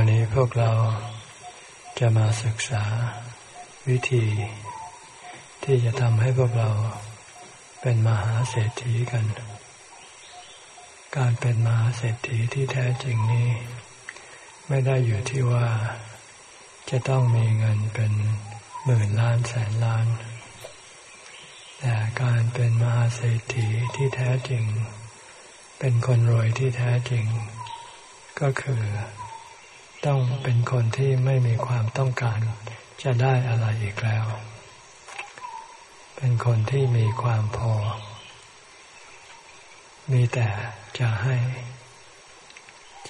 วันนี้พวกเราจะมาศึกษาวิธี ที่จะทำให้พวกเราเป็นมหาเศรษฐีกัน การเป็นมหาเศรษฐีที่แท้จริงนี้ ไม่ได้อยู่ที่ว่า จะต้องมีเงินเป็นหมื่นล้านแสนล้าน แต่การเป็นมหาเศรษฐีที่แท้จริง เป็นคนรวยที่แท้จริง ก็คือ ต้องเป็นคนที่ไม่มีความต้องการจะได้อะไรอีกแล้ว เป็นคนที่มีความพอ มีแต่จะให้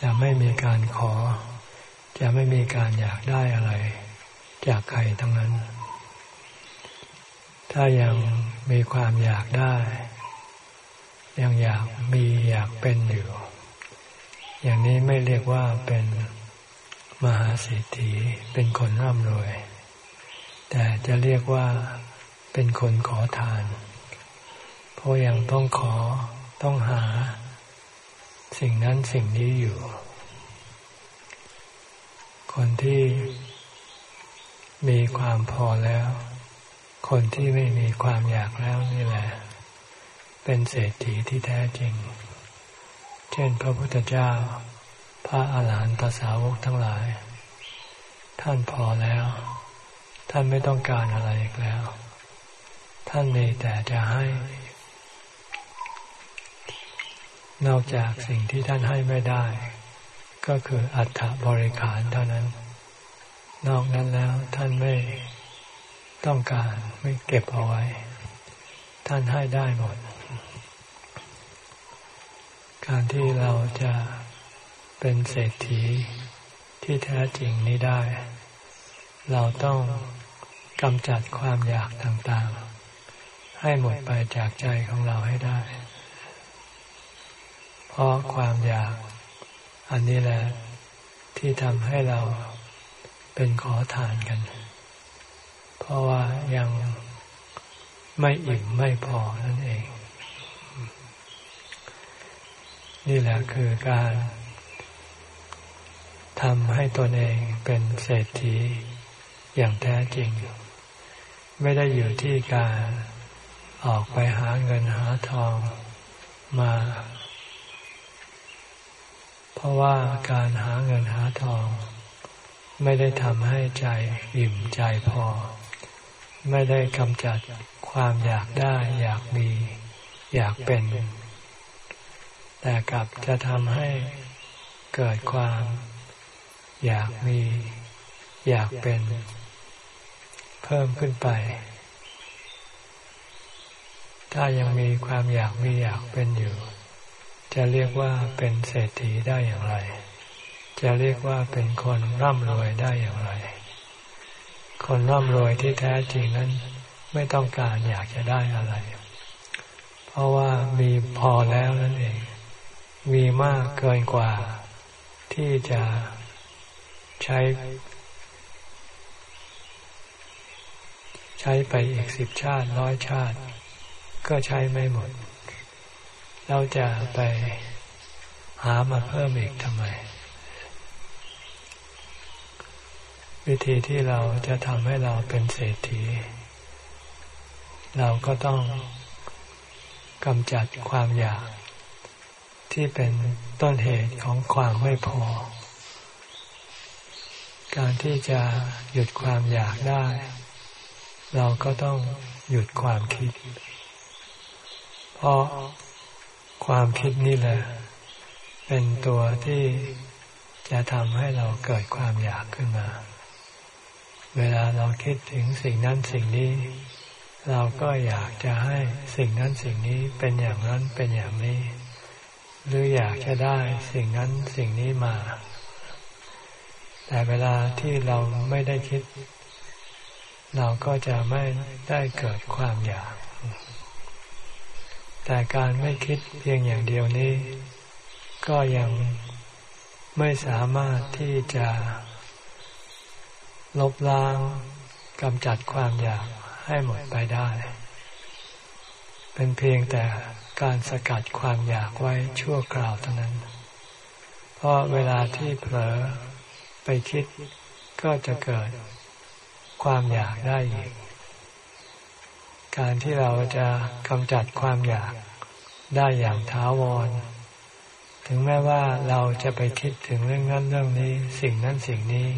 จะไม่มีการขอ จะไม่มีการอยากได้อะไร จากใครทั้งนั้น ถ้ายังมีความอยากได้ ยังอยากมีอยากเป็นอยู่ อย่างนี้ไม่เรียกว่าเป็น มหาเศรษฐีเป็นคนร่ำรวย แต่จะเรียกว่าเป็นคนขอทาน เพราะยังต้องขอต้องหา สิ่งนั้นสิ่งนี้อยู่ คนที่มีความพอแล้ว คนที่ไม่มีความอยากแล้วนี่แหละ เป็นเศรษฐีที่แท้จริง เช่นพระพุทธเจ้า พระอาหารหันตสาวกทั้งหลาย ท่านพอแล้ว ท่านไม่ต้องการอะไรอีกแล้ว ท่านมีแต่จะให้ นอกจากสิ่งที่ท่านให้ไม่ได้ ก็คืออัฐบริขารเท่านั้น นอกนั้นแล้วท่านไม่ต้องการไม่เก็บเอาไว้ ท่านให้ได้หมด การที่เราจะ เป็นเศรษฐีที่แท้จริงนี้ได้ เราต้องกำจัดความอยากต่างๆ ให้หมดไปจากใจของเราให้ได้ เพราะความอยาก อันนี้แหละที่ทำให้เราเป็นขอทานกัน เพราะว่ายังไม่อิ่มไม่พอนั่นเอง นี่แหละคือการ ทำให้ตนเองเป็นเศรษฐีอย่างแท้จริง ไม่ได้อยู่ที่การออกไปหาเงินหาทองมา เพราะว่าการหาเงินหาทอง ไม่ได้ทำให้ใจอิ่มใจพอ ไม่ได้กำจัดความอยากได้ อยากมี อยากเป็น แต่กลับจะทำให้เกิดความ อยากมี อยากเป็น เพิ่มขึ้นไป ถ้ายังมีความอยากมีอยากเป็นอยู่ จะเรียกว่าเป็นเศรษฐีได้อย่างไร จะเรียกว่าเป็นคนร่ำรวยได้อย่างไร คนร่ำรวยที่แท้จริงนั้น ไม่ต้องการอยากจะได้อะไร เพราะว่ามีพอแล้วนั่นเอง มีมากเกินกว่าที่จะ ใช้ ใช้ไปอีกสิบชาติร้อยชาติ ก็ใช้ไม่หมด เราจะไปหามาเพิ่มอีกทำไม วิธีที่เราจะทำให้เราเป็นเศรษฐี เราก็ต้องกำจัดความอยากที่เป็นต้นเหตุของความไม่พอ การที่จะหยุดความอยากได้ เราก็ต้องหยุดความคิด เพราะความคิดนี่แหละ เป็นตัวที่จะทำให้เราเกิดความอยากขึ้นมา เวลาเราคิดถึงสิ่งนั้นสิ่งนี้ เราก็อยากจะให้สิ่งนั้นสิ่งนี้เป็นอย่างนั้นเป็นอย่างนี้ หรืออยากจะได้สิ่งนั้นสิ่งนี้มา แต่เวลาที่เราไม่ได้คิด เราก็จะไม่ได้เกิดความอยาก แต่การไม่คิดเพียงอย่างเดียวนี้ ก็ยังไม่สามารถที่จะลบล้างกำจัดความอยากให้หมดไปได้ เป็นเพียงแต่การสกัดความอยากไว้ชั่วคราวเท่านั้น เพราะเวลาที่เผลอ ไปคิดก็จะเกิดความอยากได้อีก การที่เราจะกำจัดความอยากได้อย่างท้าวร ถึงแม้ว่าเราจะไปคิดถึงเรื่องนั้นเรื่องนี้ สิ่งนั้นสิ่งนี้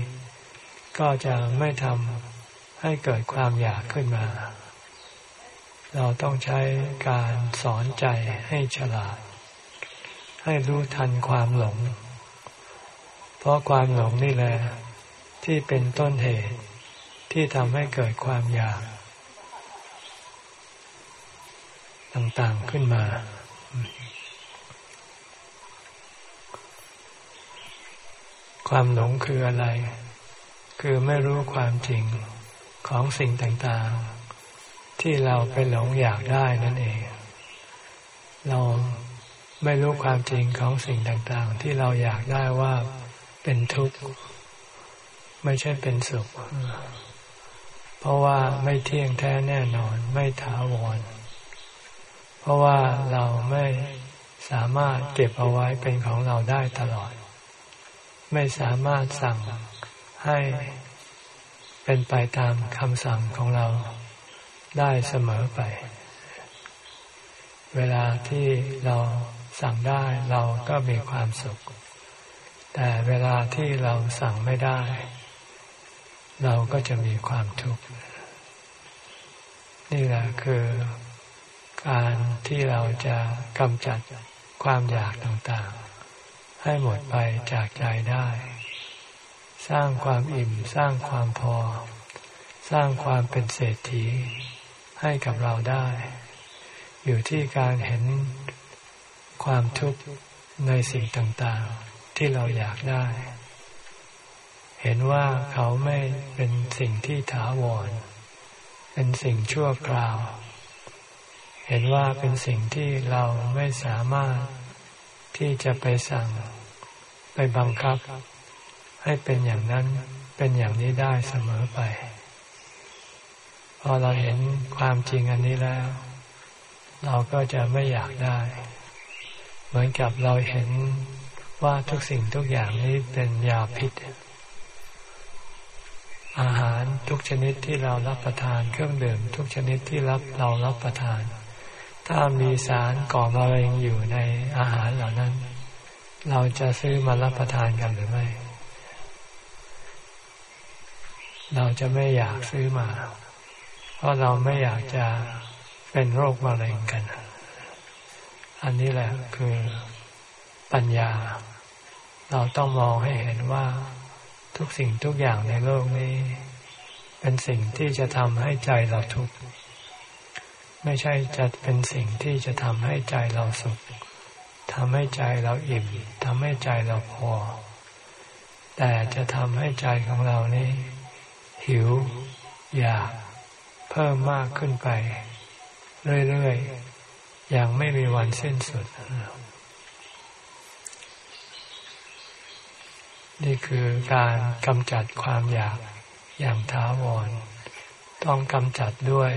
ก็จะไม่ทำให้เกิดความอยากขึ้นมา เราต้องใช้การสอนใจให้ฉลาด ให้รู้ทันความหลง เพราะความหลงนี่แหละที่เป็นต้นเหตุที่ทำให้เกิดความอยาก ต่างๆขึ้นมา ความหลงคืออะไร คือไม่รู้ความจริงของสิ่งต่างๆ ที่เราไปหลงอยากได้นั่นเอง เราไม่รู้ความจริงของสิ่งต่างๆ ที่เราอยากได้ว่า เป็นทุกข์ ไม่ใช่เป็นสุข เพราะว่าไม่เที่ยงแท้แน่นอน ไม่ถาวร เพราะว่าเราไม่สามารถเก็บเอาไว้เป็นของเราได้ตลอด ไม่สามารถสั่งให้เป็นไปตามคำสั่งของเราได้เสมอไป เวลาที่เราสั่งได้เราก็มีความสุข แต่เวลาที่เราสั่งไม่ได้ เราก็จะมีความทุกข์ นี่แหละคือการที่เราจะกำจัดความอยากต่างๆ ให้หมดไปจากใจได้ สร้างความอิ่มสร้างความพอ สร้างความเป็นเศรษฐีให้กับเราได้ อยู่ที่การเห็นความทุกข์ในสิ่งต่างๆ ที่เราอยากได้ เห็นว่าเขาไม่เป็นสิ่งที่ถาวร เป็นสิ่งชั่วคราว เห็นว่าเป็นสิ่งที่เราไม่สามารถที่จะไปสั่ง ไปบังคับ ให้เป็นอย่างนั้นเป็นอย่างนี้ได้เสมอไป พอเราเห็นความจริงอันนี้แล้ว เราก็จะไม่อยากได้ เหมือนกับเราเห็น ว่าทุกสิ่งทุกอย่างนี้เป็นยาพิษ อาหารทุกชนิดที่เรารับประทานเครื่องดื่มทุกชนิดที่รับเรารับประทาน ถ้ามีสารก่อมะเร็งอยู่ในอาหารเหล่านั้น เราจะซื้อมารับประทานกันหรือไม่ เราจะไม่อยากซื้อมา เพราะเราไม่อยากจะเป็นโรคมะเร็งกัน อันนี้แหละคือปัญญา เราต้องมองให้เห็นว่าทุกสิ่งทุกอย่างในโลกนี้ เป็นสิ่งที่จะทำให้ใจเราทุกข์ไม่ใช่จะเป็นสิ่งที่จะทำให้ใจเราสุขทำให้ใจเราอิ่มทำให้ใจเราพอ แต่จะทำให้ใจของเรานี้หิว อยาก เพิ่มมากขึ้นไป เรื่อยๆอย่างไม่มีวันสิ้นสุด นี่คือการกำจัดความอยากอย่างท้าวร ต้องกำจัดด้วย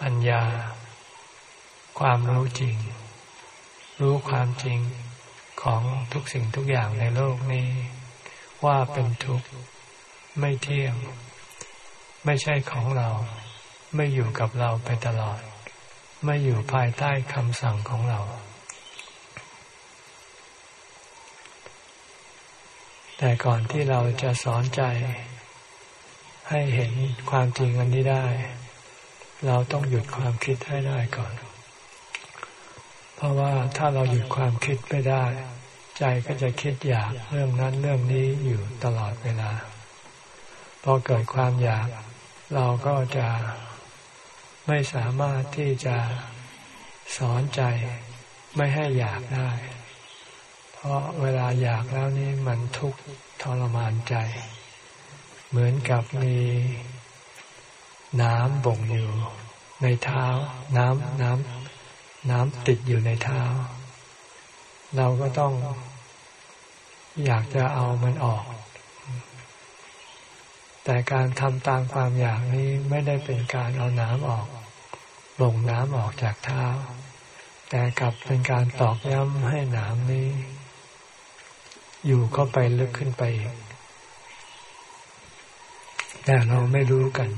ปัญญา ความรู้จริง รู้ความจริงของทุกสิ่งทุกอย่างในโลกนี้ ว่าเป็นทุกข์ไม่เที่ยง ไม่ใช่ของเรา ไม่อยู่กับเราไปตลอด ไม่อยู่ภายใต้คำสั่งของเรา แต่ก่อนที่เราจะสอนใจ ให้เห็นความจริงอันนี้ได้ เราต้องหยุดความคิดให้ได้ก่อน เพราะว่าถ้าเราหยุดความคิดไม่ได้ ใจก็จะคิดอยากเรื่องนั้นเรื่องนี้อยู่ตลอดเวลา พอเกิดความอยาก เราก็จะไม่สามารถที่จะสอนใจไม่ให้อยากได้ เพราะเวลาอยากแล้วนี่มันทุกข์ทรมานใจ เหมือนกับมีน้ำบ่งอยู่ในเท้า น้ำน้ำน้ำติดอยู่ในเท้า เราก็ต้อง อยากจะเอามันออก แต่การทำตามความอยากนี้ไม่ได้เป็นการเอาน้ำออกบ่งน้ำออกจากเท้า แต่กลับเป็นการตอกย้ำให้น้ำนี้ อยู่เข้าไปลึกขึ้นไปอีกแต่เราไม่รู้กัน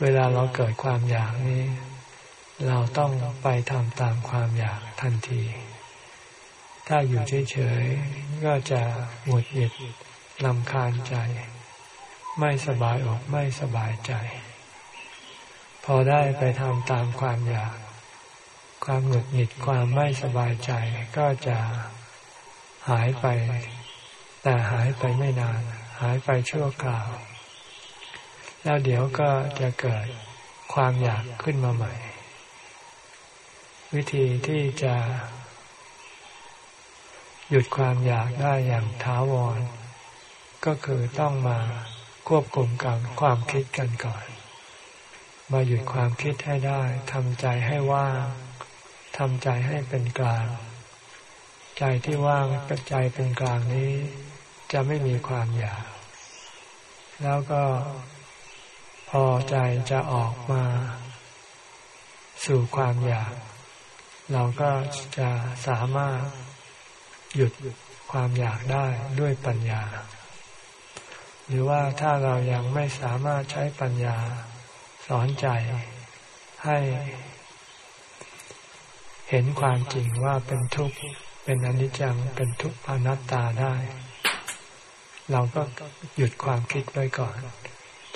เวลาเราเกิดความอยากนี้ เราต้องไปทำตามความอยากทันที ถ้าอยู่เฉยๆ ก็จะหงุดหงิดลำคาญใจ ไม่สบายอกไม่สบายใจ พอได้ไปทำตามความอยาก ความหงุดหงิดความไม่สบายใจก็จะ หายไป แต่หายไปไม่นาน หายไปชั่วคราว แล้วเดี๋ยวก็จะเกิดความอยากขึ้นมาใหม่ วิธีที่จะหยุดความอยากได้อย่างท้าวร ก็คือต้องมาควบคุมกับความคิดกันก่อน มาหยุดความคิดให้ได้ทำใจให้ว่างทำใจให้เป็นกลาง ใจที่ว่างกับใจเป็นกลางนี้ จะไม่มีความอยาก แล้วก็พอใจจะออกมา สู่ความอยาก เราก็จะสามารถหยุดความอยากได้ด้วยปัญญา หรือว่าถ้าเรายังไม่สามารถใช้ปัญญา สอนใจให้ เห็นความจริงว่าเป็นทุกข์ เป็นอนิจจังเป็นทุกขอนัตตาได้ เราก็หยุดความคิดไว้ก่อน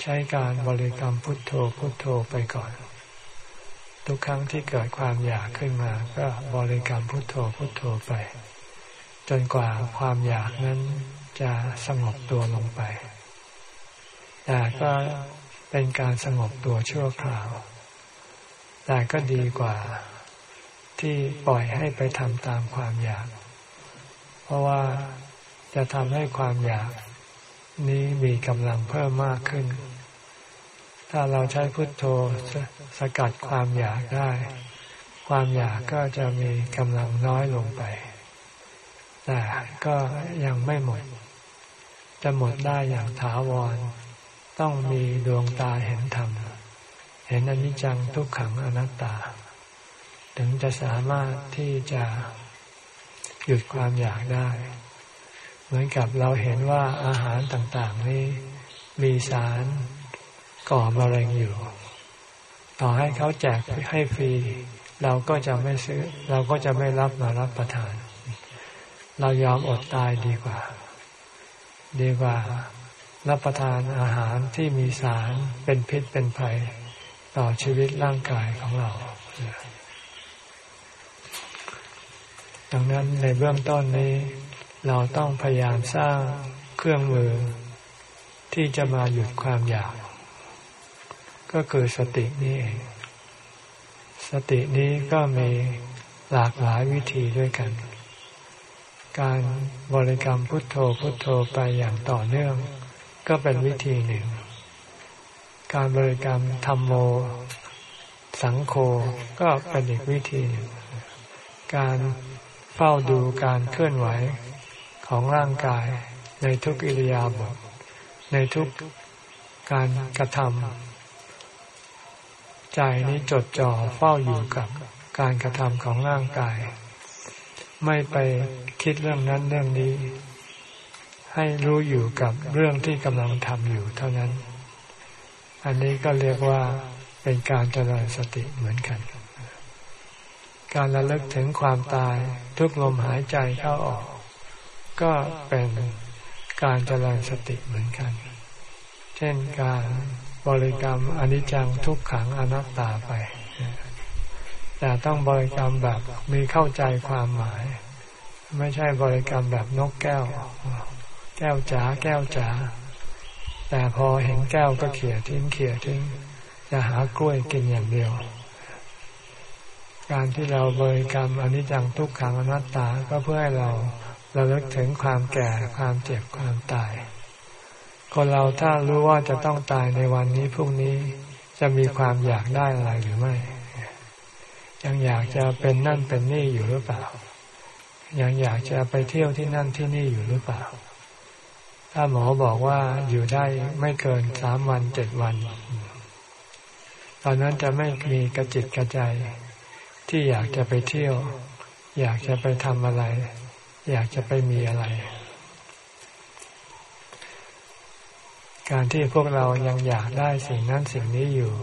ใช้การบริกรรมพุทโธพุทโธไปก่อน ทุกครั้งที่เกิดความอยากขึ้นมา ก็บริกรรมพุทโธพุทโธไป จนกว่าความอยากนั้นจะสงบตัวลงไปแต่ก็เป็นการสงบตัวชั่วคราว แต่ก็ดีกว่า ที่ปล่อยให้ไปทำตามความอยาก เพราะว่าจะทำให้ความอยากนี้มีกำลังเพิ่มมากขึ้น ถ้าเราใช้พุทโธสสกัดความอยากได้ ความอยากก็จะมีกำลังน้อยลงไป แต่ก็ยังไม่หมด จะหมดได้อย่างถาวร ต้องมีดวงตาเห็นธรรม เห็นอนิจจังทุกขังอนัตตา ถึงจะสามารถที่จะหยุดความอยากได้ เหมือนกับเราเห็นว่าอาหารต่างๆ นี้มีสารก่อมะเร็งอยู่ ต่อให้เขาแจกให้ฟรี เราก็จะไม่ซื้อ เราก็จะไม่รับมารับประทาน เรายอมอดตายดีกว่า ดีกว่ารับประทานอาหารที่มีสารเป็นพิษเป็นภัย ต่อชีวิตร่างกายของเรา ดังนั้นในเบื้องต้นนี้ เราต้องพยายามสร้างเครื่องมือ ที่จะมาหยุดความอยาก ก็คือสตินี้เอง สตินี้ก็มีหลากหลายวิธีด้วยกัน การบริกรรมพุทโธพุทโธไปอย่างต่อเนื่อง ก็เป็นวิธีหนึ่ง การบริกรรมธรรมโม สังโฆก็เป็นอีกวิธีหนึ่ง การ เฝ้าดูการเคลื่อนไหวของร่างกายในทุกอิริยาบถในทุกการกระทำใจนี้จดจ่อเฝ้าอยู่กับการกระทำของร่างกาย ไม่ไปคิดเรื่องนั้นเรื่องนี้ ให้รู้อยู่กับเรื่องที่กำลังทำอยู่เท่านั้น อันนี้ก็เรียกว่าเป็นการเจริญสติเหมือนกัน การระลึกถึงความตายทุกลมหายใจเข้าออก ก็เป็นการเจริญสติเหมือนกัน เช่นการบริกรรมอนิจจังทุกขังอนัตตาไป แต่ต้องบริกรรมแบบมีเข้าใจความหมาย ไม่ใช่บริกรรมแบบนกแก้ว แก้วจ๋าแก้วจ๋าแต่พอเห็นแก้วก็เขี่ยทิ้งเขี่ยทิ้งจะหากล้วยกินอย่างเดียว การที่เราบริกรรมอนิจจังทุกขังอนัตตาก็เพื่อให้เราเราเลิกถึงความแก่ความเจ็บความตาย คนเราถ้ารู้ว่าจะต้องตายในวันนี้พรุ่งนี้จะมีความอยากได้อะไรหรือไม่ ยังอยากจะเป็นนั่นเป็นนี่อยู่หรือเปล่า ยังอยากจะไปเที่ยวที่นั่นที่นี่อยู่หรือเปล่า ถ้าหมอบอกว่าอยู่ได้ไม่เกินสามวันเจ็ดวัน ตอนนั้นจะไม่มีกระจิตกระใจ ที่อยากจะไปเที่ยว อยากจะไปทำอะไร อยากจะไปมีอะไร การที่พวกเรายังอยากได้สิ่งนั้นสิ่งนี้อยู่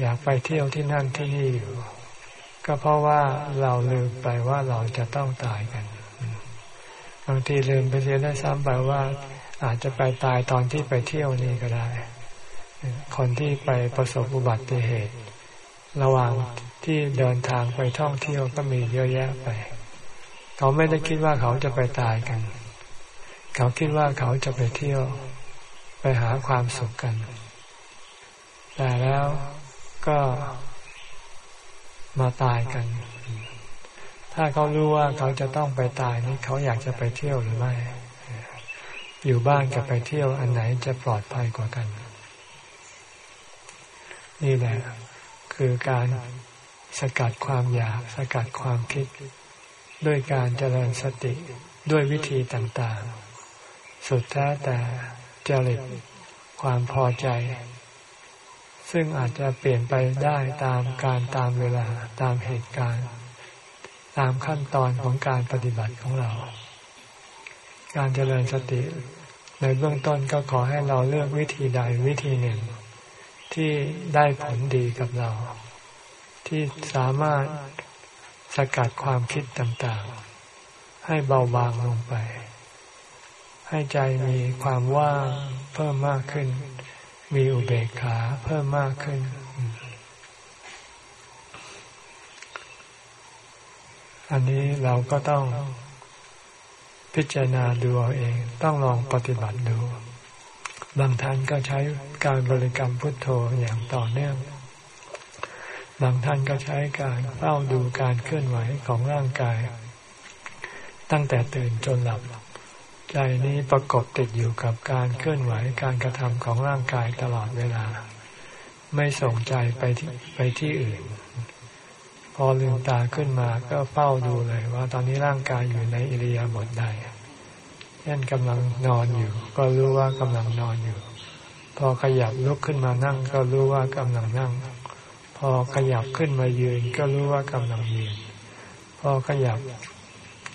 อยากไปเที่ยวที่นั่นที่นี่อยู่ ก็เพราะว่าเราลืมไปว่าเราจะต้องตายกันบางทีลืมไปเสียได้ซ้ำไปว่าอาจจะไปตายตอนที่ไปเที่ยวนี่ก็ได้ คนที่ไปประสบอุบัติเหตุ ระหว่าง ที่เดินทางไปท่องเที่ยวก็มีเยอะแยะไป เขาไม่ได้คิดว่าเขาจะไปตายกัน เขาคิดว่าเขาจะไปเที่ยว ไปหาความสุขกัน แต่แล้วก็มาตายกัน ถ้าเขารู้ว่าเขาจะต้องไปตายนี่เขาอยากจะไปเที่ยวหรือไม่ อยู่บ้านกับไปเที่ยวอันไหนจะปลอดภัยกว่ากัน นี่แหละ คือการ สกัดความอยากสกัดความคิด ด้วยการเจริญสติด้วยวิธีต่างๆ สุดแท้แต่จริตความพอใจ ซึ่งอาจจะเปลี่ยนไปได้ตามการตามเวลาตามเหตุการณ์ ตามขั้นตอนของการปฏิบัติของเรา การเจริญสติในเบื้องต้นก็ขอให้เราเลือกวิธีใดวิธีหนึ่ง ที่ได้ผลดีกับเรา ที่สามารถสกัดความคิดต่างๆ ให้เบาบางลงไป ให้ใจมีความว่างเพิ่มมากขึ้น มีอุเบกขาเพิ่มมากขึ้น อันนี้เราก็ต้องพิจารณาดูเอาเอง ต้องลองปฏิบัติดู บางท่านก็ใช้การบริกรรมพุทโธอย่างต่อเนื่อง บางท่านก็ใช้การเฝ้าดูการเคลื่อนไหวของร่างกาย ตั้งแต่ตื่นจนหลับ ใจนี้ประกอบติดอยู่กับการเคลื่อนไหวการกระทำของร่างกายตลอดเวลา ไม่ส่งใจไปที่ไปที่อื่น พอลืมตาขึ้นมาก็เฝ้าดูเลยว่าตอนนี้ร่างกายอยู่ในอิริยาบถใดเช่นกำลังนอนอยู่ ก็รู้ว่ากำลังนอนอยู่ พอขยับลุกขึ้นมานั่งก็รู้ว่ากำลังนั่ง พอขยับขึ้นมายืนก็รู้ว่ากำลังยืน พอขยับ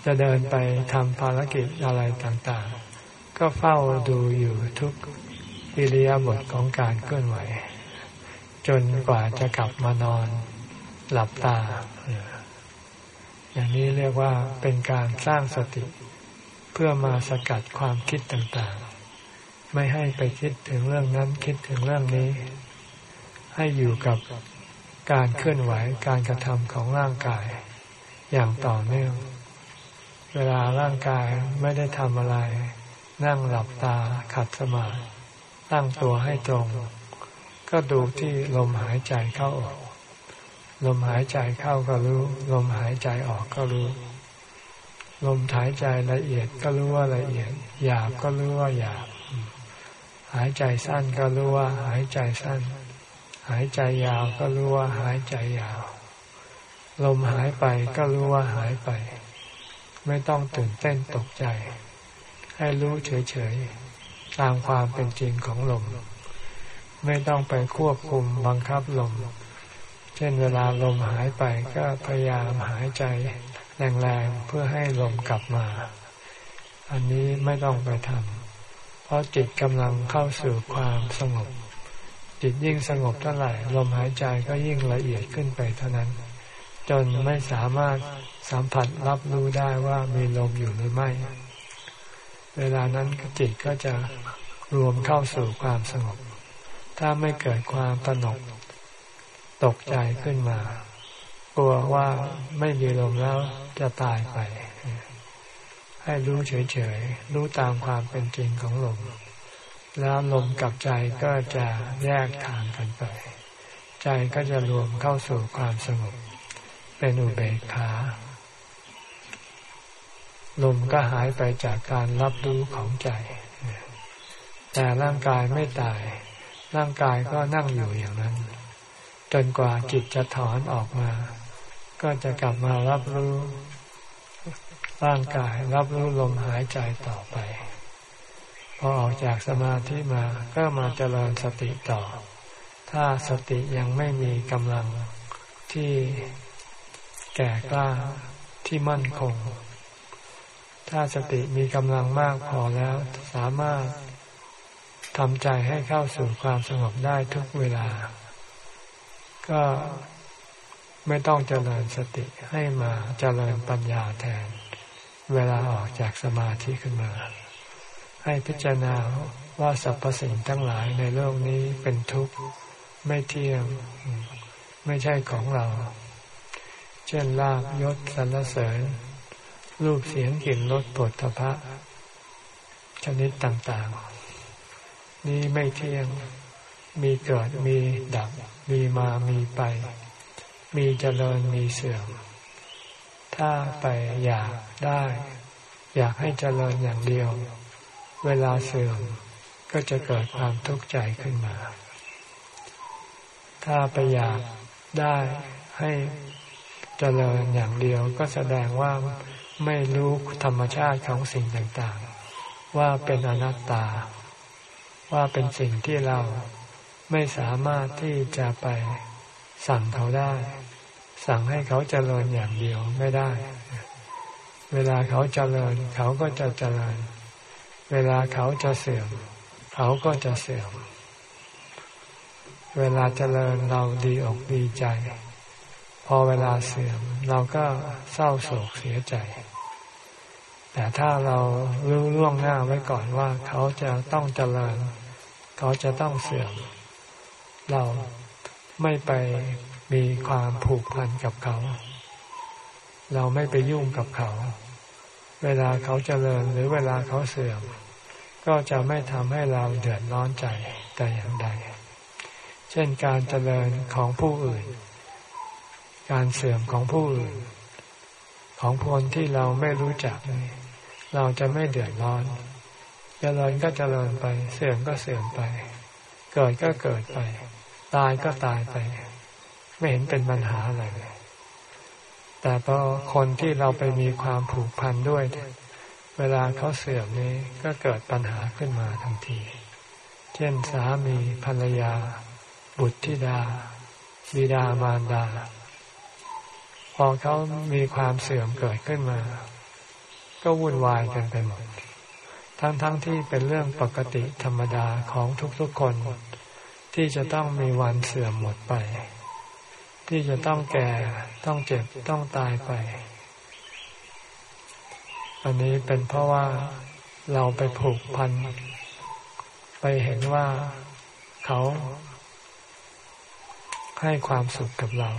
จะเดินไปทำภารกิจอะไรต่างๆ ก็เฝ้าดูอยู่ทุกอิริยาบถของการเคลื่อนไหว จนกว่าจะกลับมานอนหลับตา อย่างนี้เรียกว่าเป็นการสร้างสติ เพื่อมาสกัดความคิดต่างๆ ไม่ให้ไปคิดถึงเรื่องนั้นคิดถึงเรื่องนี้ ให้อยู่กับ การเคลื่อนไหวการกระทำของร่างกาย อย่างต่อเนื่อง เวลาร่างกายไม่ได้ทำอะไร นั่งหลับตาขัดสมาธิตั้งตัวให้ตรง ก็ดูที่ลมหายใจเข้าออกลมหายใจเข้าก็รู้ ลมหายใจออกก็รู้ ลมหายใจละเอียดก็รู้ว่าละเอียด หยาบก็รู้ว่าหยาบ หายใจสั้นก็รู้ว่าหายใจสั้น หายใจยาวก็รู้ว่าหายใจยาว ลมหายไปก็รู้ว่าหายไป ไม่ต้องตื่นเต้นตกใจ ให้รู้เฉยๆ ตามความเป็นจริงของลม ไม่ต้องไปควบคุมบังคับลม เช่นเวลาลมหายไปก็พยายามหายใจแรงๆ เพื่อให้ลมกลับมา อันนี้ไม่ต้องไปทำเพราะจิตกำลังเข้าสู่ความสงบ จิตยิ่งสงบเท่าไหร่ลมหายใจก็ยิ่งละเอียดขึ้นไปเท่านั้น จนไม่สามารถสัมผัสรับรู้ได้ว่ามีลมอยู่หรือไม่ เวลานั้นจิตก็จะรวมเข้าสู่ความสงบ ถ้าไม่เกิดความตนก ตกใจขึ้นมา กลัวว่าไม่มีลมแล้วจะตายไป ให้รู้เฉยๆ รู้ตามความเป็นจริงของลม แล้วลมกับใจก็จะแยกทางกันไป ใจก็จะรวมเข้าสู่ความสงบ เป็นอุเบกขาลมก็หายไปจากการรับรู้ของใจ แต่ร่างกายไม่ตาย ร่างกายก็นั่งอยู่อย่างนั้น จนกว่าจิตจะถอนออกมา ก็จะกลับมารับรู้ ร่างกายรับรู้ลมหายใจต่อไป พอออกจากสมาธิมาก็มาเจริญสติต่อ ถ้าสติยังไม่มีกำลังที่แก่กล้าที่มั่นคง ถ้าสติมีกำลังมากพอแล้วสามารถทำใจให้เข้าสู่ความสงบได้ทุกเวลา ก็ไม่ต้องเจริญสติให้มาเจริญปัญญาแทน เวลาออกจากสมาธิขึ้นมา ให้พิจารณาว่าสรรพสิ่งทั้งหลายในโลกนี้เป็นทุกข์ไม่เที่ยงไม่ใช่ของเรา เช่นลาบยศสรรเสริญ รูปเสียงกลิ่นรสปวดทพะ ชนิดต่างๆ นี้ไม่เที่ยงมีเกิดมีดับ มีมามีไป มีเจริญมีเสื่อม ถ้าไปอยากได้ อยากให้เจริญอย่างเดียว เวลาเสื่อมก็จะเกิดความทุกข์ใจขึ้นมา ถ้าไปอยากได้ให้เจริญอย่างเดียวก็แสดงว่าไม่รู้ธรรมชาติของสิ่งต่างๆ ว่าเป็นอนัตตา ว่าเป็นสิ่งที่เราไม่สามารถที่จะไปสั่งเขาได้ สั่งให้เขาเจริญอย่างเดียวไม่ได้ เวลาเขาเจริญเขาก็จะเจริญ เวลาเขาจะเสื่อม เขาก็จะเสื่อม เวลาเจริญเราดีอกดีใจ พอเวลาเสื่อม เราก็เศร้าโศกเสียใจ แต่ถ้าเรารู้ล่วงหน้าไว้ก่อนว่า เขาจะต้องเจริญ เขาจะต้องเสื่อม เราไม่ไปมีความผูกพันกับเขา เราไม่ไปยุ่งกับเขา เวลาเขาเจริญหรือเวลาเขาเสื่อม ก็จะไม่ทำให้เราเดือดร้อนใจแต่อย่างใด เช่นการเจริญของผู้อื่น การเสื่อมของผู้อื่น ของคนที่เราไม่รู้จัก เราจะไม่เดือดร้อน เจริญก็เจริญไป เสื่อมก็เสื่อมไป เกิดก็เกิดไป ตายก็ตายไป ไม่เห็นเป็นปัญหาอะไรเลยแต่พอคนที่เราไปมีความผูกพันด้วย เวลาเขาเสื่อมนี้ก็เกิดปัญหาขึ้นมาทันที เช่นสามีภรรยา บุตรธิดา บิดามารดา พอเขามีความเสื่อมเกิดขึ้นมา ก็วุ่นวายกันไปหมด ทั้งๆทที่เป็นเรื่องปกติธรรมดาของทุกๆคน ที่จะต้องมีวันเสื่อมหมดไป ที่จะต้องแก่ต้องเจ็บต้องตายไป อันนี้เป็นเพราะว่าเราไปผูกพัน ไปเห็นว่าเขาให้ความสุขกับเรา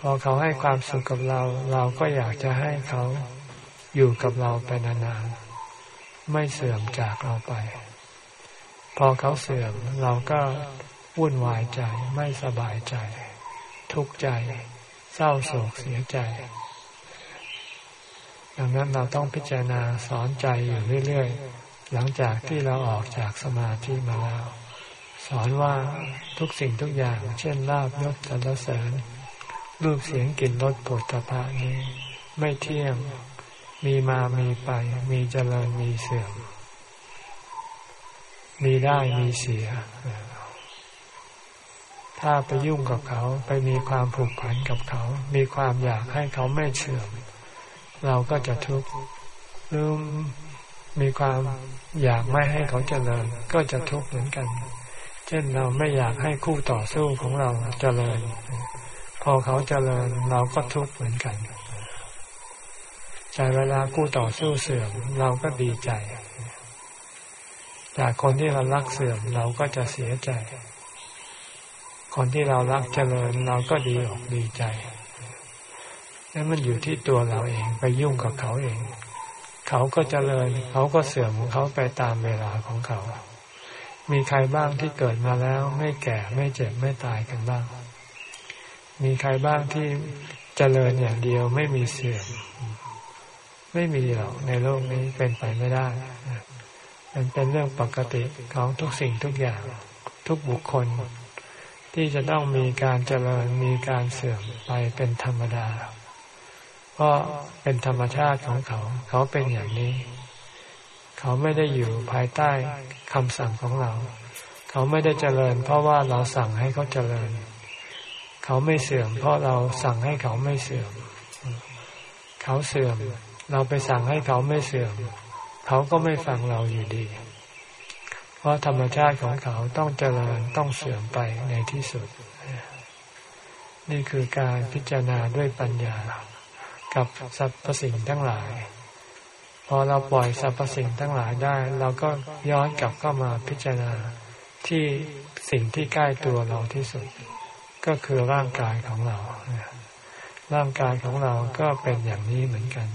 พอเขาให้ความสุขกับเรา เราก็อยากจะให้เขาอยู่กับเราไปนานๆ ไม่เสื่อมจากเราไป พอเขาเสื่อมเราก็วุ่นวายใจ ไม่สบายใจ ทุกข์ใจ เศร้าโศกเสียใจ ดังนั้นเราต้องพิจารณาสอนใจอยู่เรื่อยๆ หลังจากที่เราออกจากสมาธิมาแล้ว สอนว่าทุกสิ่งทุกอย่าง เช่นลาบยศสรรเสริญ รูปเสียงกลิ่นรสผลตภะนี้ ไม่เที่ยง มีมามีไป มีเจริญมีเสื่อม มีได้มีเสีย ถ้าไปยุ่งกับเขาไปมีความผูกพันกับเขา มีความอยากให้เขาไม่เสื่อม เราก็จะทุกข์หรือมีความอยากไม่ให้เขาเจริญ ก็จะทุกข์เหมือนกัน เช่นเราไม่อยากให้คู่ต่อสู้ของเราเจริญ พอเขาเจริญเราก็ทุกข์เหมือนกันใจเวลาคู่ต่อสู้เสื่อมเราก็ดีใจจากคนที่เรารักเสื่อมเราก็จะเสียใจ คนที่เรารักเจริญเราก็ดีอกดีใจ นั่นมันอยู่ที่ตัวเราเอง ไปยุ่งกับเขาเอง เขาก็เจริญ เขาก็เสื่อมของเขาไปตามเวลาของเขา มีใครบ้างที่เกิดมาแล้ว ไม่แก่ไม่เจ็บไม่ตายกันบ้าง มีใครบ้างที่เจริญอย่างเดียวไม่มีเสื่อม ไม่มีหรอกในโลกนี้เป็นไปไม่ได้มันเป็นเรื่องปกติของทุกสิ่งทุกอย่าง ทุกบุคคล ที่จะต้องมีการเจริญมีการเสื่อมไปเป็นธรรมดา เพราะเป็นธรรมชาติของเขา เขาเป็นอย่างนี้ เขาไม่ได้อยู่ภายใต้คำสั่งของเรา เขาไม่ได้เจริญ เพราะว่าเราสั่งให้เขาเจริญ เขาไม่เสื่อม เพราะเราสั่งให้เขาไม่เสื่อม เขาเสื่อม เราไปสั่งให้เขาไม่เสื่อม เขาก็ไม่ฟังเราอยู่ดี เพราะธรรมชาติของเขาต้องเจริญต้องเสื่อมไปในที่สุด นี่คือการพิจารณาด้วยปัญญา กับสรรพสิ่งทั้งหลาย พอเราปล่อยสรรพสิ่งทั้งหลายได้ เราก็ย้อนกลับเข้ามาพิจารณาที่สิ่งที่ใกล้ตัวเราที่สุด ก็คือร่างกายของเรา ร่างกายของเราก็เป็นอย่างนี้เหมือนกัน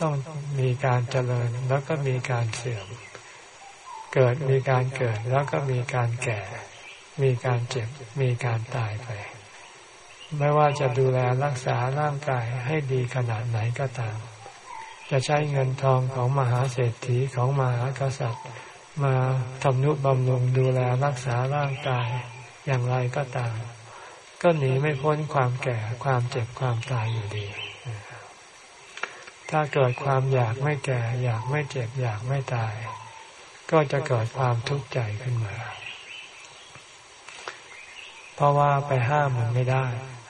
ต้องมีการเจริญแล้วก็มีการเสื่อม เกิดมีการเกิดแล้วก็มีการแก่ มีการเจ็บมีการตายไป ไม่ว่าจะดูแลรักษาร่างกายให้ดีขนาดไหนก็ตาม จะใช้เงินทองของมหาเศรษฐีของมหากษัตริย์ มาทำนุบำรุงดูแลรักษาร่างกายอย่างไรก็ตาม ก็หนีไม่พ้นความแก่ความเจ็บความตายอยู่ดี ถ้าเกิดความอยากไม่แก่ อยากไม่เจ็บอยากไม่ตาย ก็จะเกิดความทุกข์ใจขึ้นมา เพราะว่าไปห้ามมันไม่ได้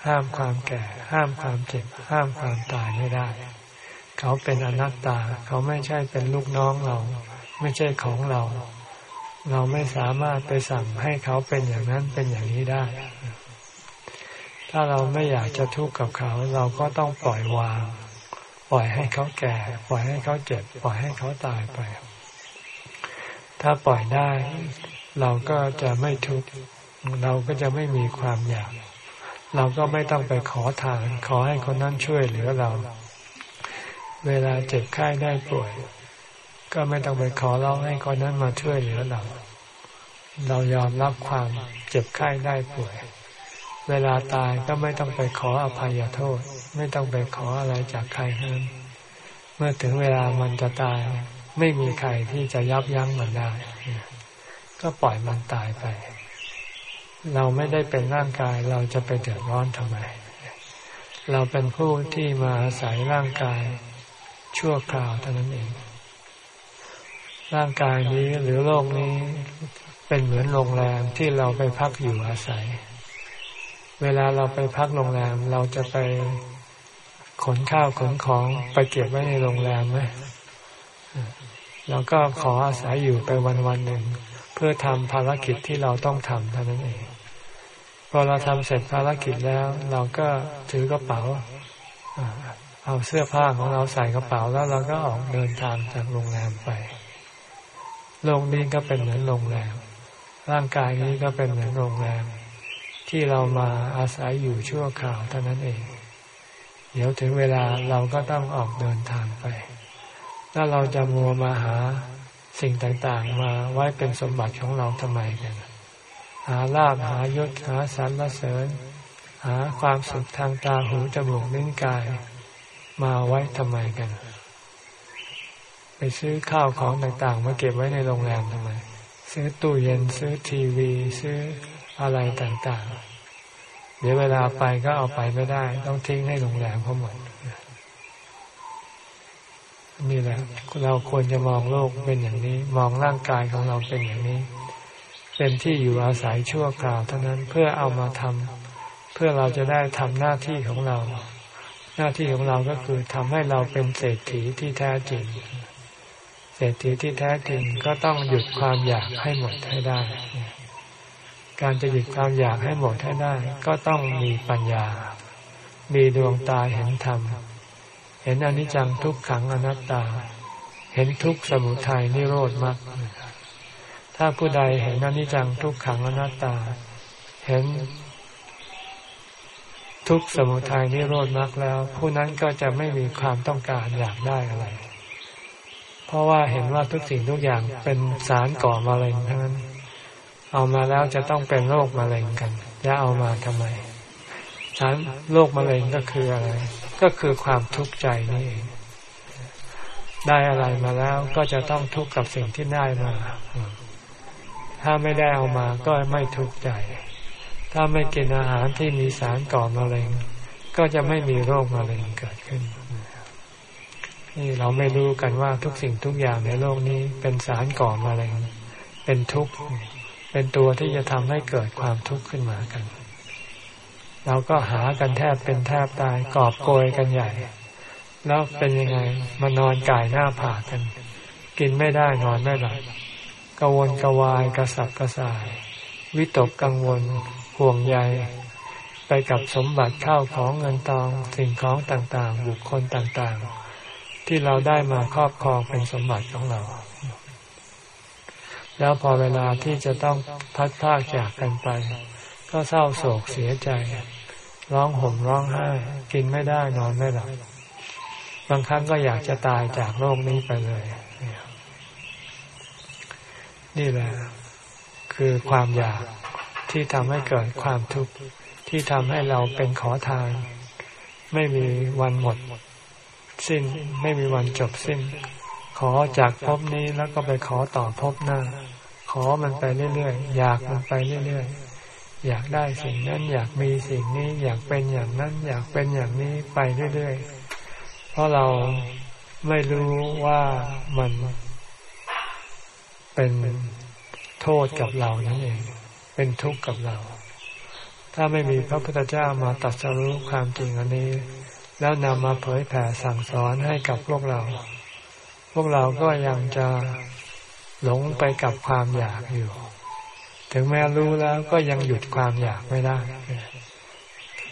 ห้ามความแก่ ห้ามความเจ็บ ห้ามความตายไม่ได้ เขาเป็นอนัตตา เขาไม่ใช่เป็นลูกน้องเรา ไม่ใช่ของเรา เราไม่สามารถไปสั่งให้เขาเป็นอย่างนั้นเป็นอย่างนี้ได้ ถ้าเราไม่อยากจะทุกข์กับเขา เราก็ต้องปล่อยวาง ปล่อยให้เขาแก่ ปล่อยให้เขาเจ็บ ปล่อยให้เขาตายไป ถ้าปล่อยได้ เราก็จะไม่ทุกข์ เราก็จะไม่มีความอยาก เราก็ไม่ต้องไปขอทาน ขอให้คนนั้นช่วยเหลือเรา เวลาเจ็บไข้ได้ป่วย ก็ไม่ต้องไปขอร้องให้คนนั้นมาช่วยเหลือเรา เรายอมรับความเจ็บไข้ได้ป่วย เวลาตายก็ไม่ต้องไปขออภัยโทษ ไม่ต้องไปขออะไรจากใครนั้นเมื่อถึงเวลามันจะตาย ไม่มีใครที่จะยับยั้งมันได้ ก็ปล่อยมันตายไป เราไม่ได้เป็นร่างกายเราจะไปเดือดร้อนทำไม เราเป็นผู้ที่มาอาศัยร่างกายชั่วคราวเท่านั้นเอง ร่างกายนี้หรือโลกนี้เป็นเหมือนโรงแรมที่เราไปพักอยู่อาศัย เวลาเราไปพักโรงแรมเราจะไปขนข้าวขนของไปเก็บไว้ในโรงแรมไหมเราก็ขออาศัยอยู่ไปวันวันหนึ่ง เพื่อทำภารกิจที่เราต้องทำเท่านั้นเอง อเราทำเสร็จภารกิจแล้ว เราก็ถือกระเป๋าเอาเสื้อผ้าของเราใส่กระเป๋าแล้วเราก็ออกเดินทางจากโรงแรมไปโรงนี้ก็เป็นเหมือนโรงแรม ร่างกายนี้ก็เป็นเหมือนโรงแรม ที่เรามาอาศัยอยู่ชั่วคราวเท่านั้นเอง เดี๋ยวถึงเวลาเราก็ต้องออกเดินทางไป ถ้าเราจะมัวมาหาสิ่งต่างๆ มาไว้เป็นสมบัติของเราทำไมกัน หาลาบหายศหาสรรเสริญ หาความสุขทางตาหูจมูกนิ้วกาย มาไว้ทำไมกัน ไปซื้อข้าวของต่างๆ มาเก็บไว้ในโรงแรมทำไม ซื้อตู้เย็นซื้อทีวี ซื้ออะไรต่างๆ เดี๋ยวเวลาไปก็เอาไปไม่ได้ ต้องทิ้งให้โรงแรมเขาหมดนี่แหละ เราควรจะมองโลกเป็นอย่างนี้ มองร่างกายของเราเป็นอย่างนี้ เป็นที่อยู่อาศัยชั่วคราวเท่านั้นเพื่อเอามาทำเพื่อเราจะได้ทำหน้าที่ของเรา หน้าที่ของเราก็คือทำให้เราเป็นเศรษฐีที่แท้จริง เศรษฐีที่แท้จริงก็ต้องหยุดความอยากให้หมดให้ได้ การจะหยุดความอยากให้หมดให้ได้ ก็ต้องมีปัญญา มีดวงตาเห็นธรรม เห็นอนิจจังทุกขังอนัตตา เห็นทุกสมุทัยนิโรธมาก ถ้าผู้ใดเห็นอนิจจังทุกขังอนัตตา เห็นทุกสมุทัยนิโรธมากแล้ว ผู้นั้นก็จะไม่มีความต้องการอยากได้อะไร เพราะว่าเห็นว่าทุกสิ่งทุกอย่างเป็นสารก่อมะเร็งทั้งนั้น เอามาแล้วจะต้องเป็นโรคมะเร็งกันจะเอามาทำไมสารโรคมะเร็งก็คืออะไร ก็คือความทุกข์ใจนี่เองได้อะไรมาแล้วก็จะต้องทุกข์กับสิ่งที่ได้มา ถ้าไม่ได้เอามาก็ไม่ทุกข์ใจ ถ้าไม่กินอาหารที่มีสารก่อมะเร็ง ก็จะไม่มีโรคมะเร็งเกิดขึ้น นี่เราไม่รู้กันว่าทุกสิ่งทุกอย่างในโลกนี้เป็นสารก่อมะเร็ง เป็นทุกข์ เป็นตัวที่จะทำให้เกิดความทุกข์ขึ้นมากัน เราก็หากันแทบเป็นแทบตายกอบโกยกันใหญ่ แล้วเป็นยังไงมานอนกายหน้าผากัน กินไม่ได้นอนไม่หลับ กวนกวายกระสับกระส่าย วิตกกังวลห่วงใยไปกับสมบัติข้าวของเงินทองสิ่งของต่างๆ บุคคลต่างๆ ที่เราได้มาครอบครองเป็นสมบัติของเรา แล้วพอเวลาที่จะต้องพัดพากจากกันไป ก็เศร้าโศกเสียใจ ร้องห่มร้องไห้ กินไม่ได้นอนไม่หลับบางครั้งก็อยากจะตายจากโลกนี้ไปเลย นี่แหละ คือความอยากที่ทำให้เกิดความทุกข์ที่ทำให้เราเป็นขอทาน ไม่มีวันหมด สิ้นไม่มีวันจบสิ้น ขอจากภพนี้แล้วก็ไปขอต่อภพหน้า ขอมันไปเรื่อยๆ อยากมันไปเรื่อยๆ อยากได้สิ่งนั้น อยากมีสิ่งนี้ อยากเป็นอย่างนั้น อยากเป็นอย่างนี้ไปเรื่อยๆ เพราะเราไม่รู้ว่ามัน เป็นโทษกับเรานั่นเอง เป็นทุกข์กับเรา ถ้าไม่มีพระพุทธเจ้ามาตัดสรู้ความจริงอันนี้ แล้วนำมาเผยแผ่สั่งสอนให้กับพวกเรา พวกเราก็ยังจะหลงไปกับความอยากอยู่ ถึงแม้รู้แล้วก็ยังหยุดความอยากไม่ได้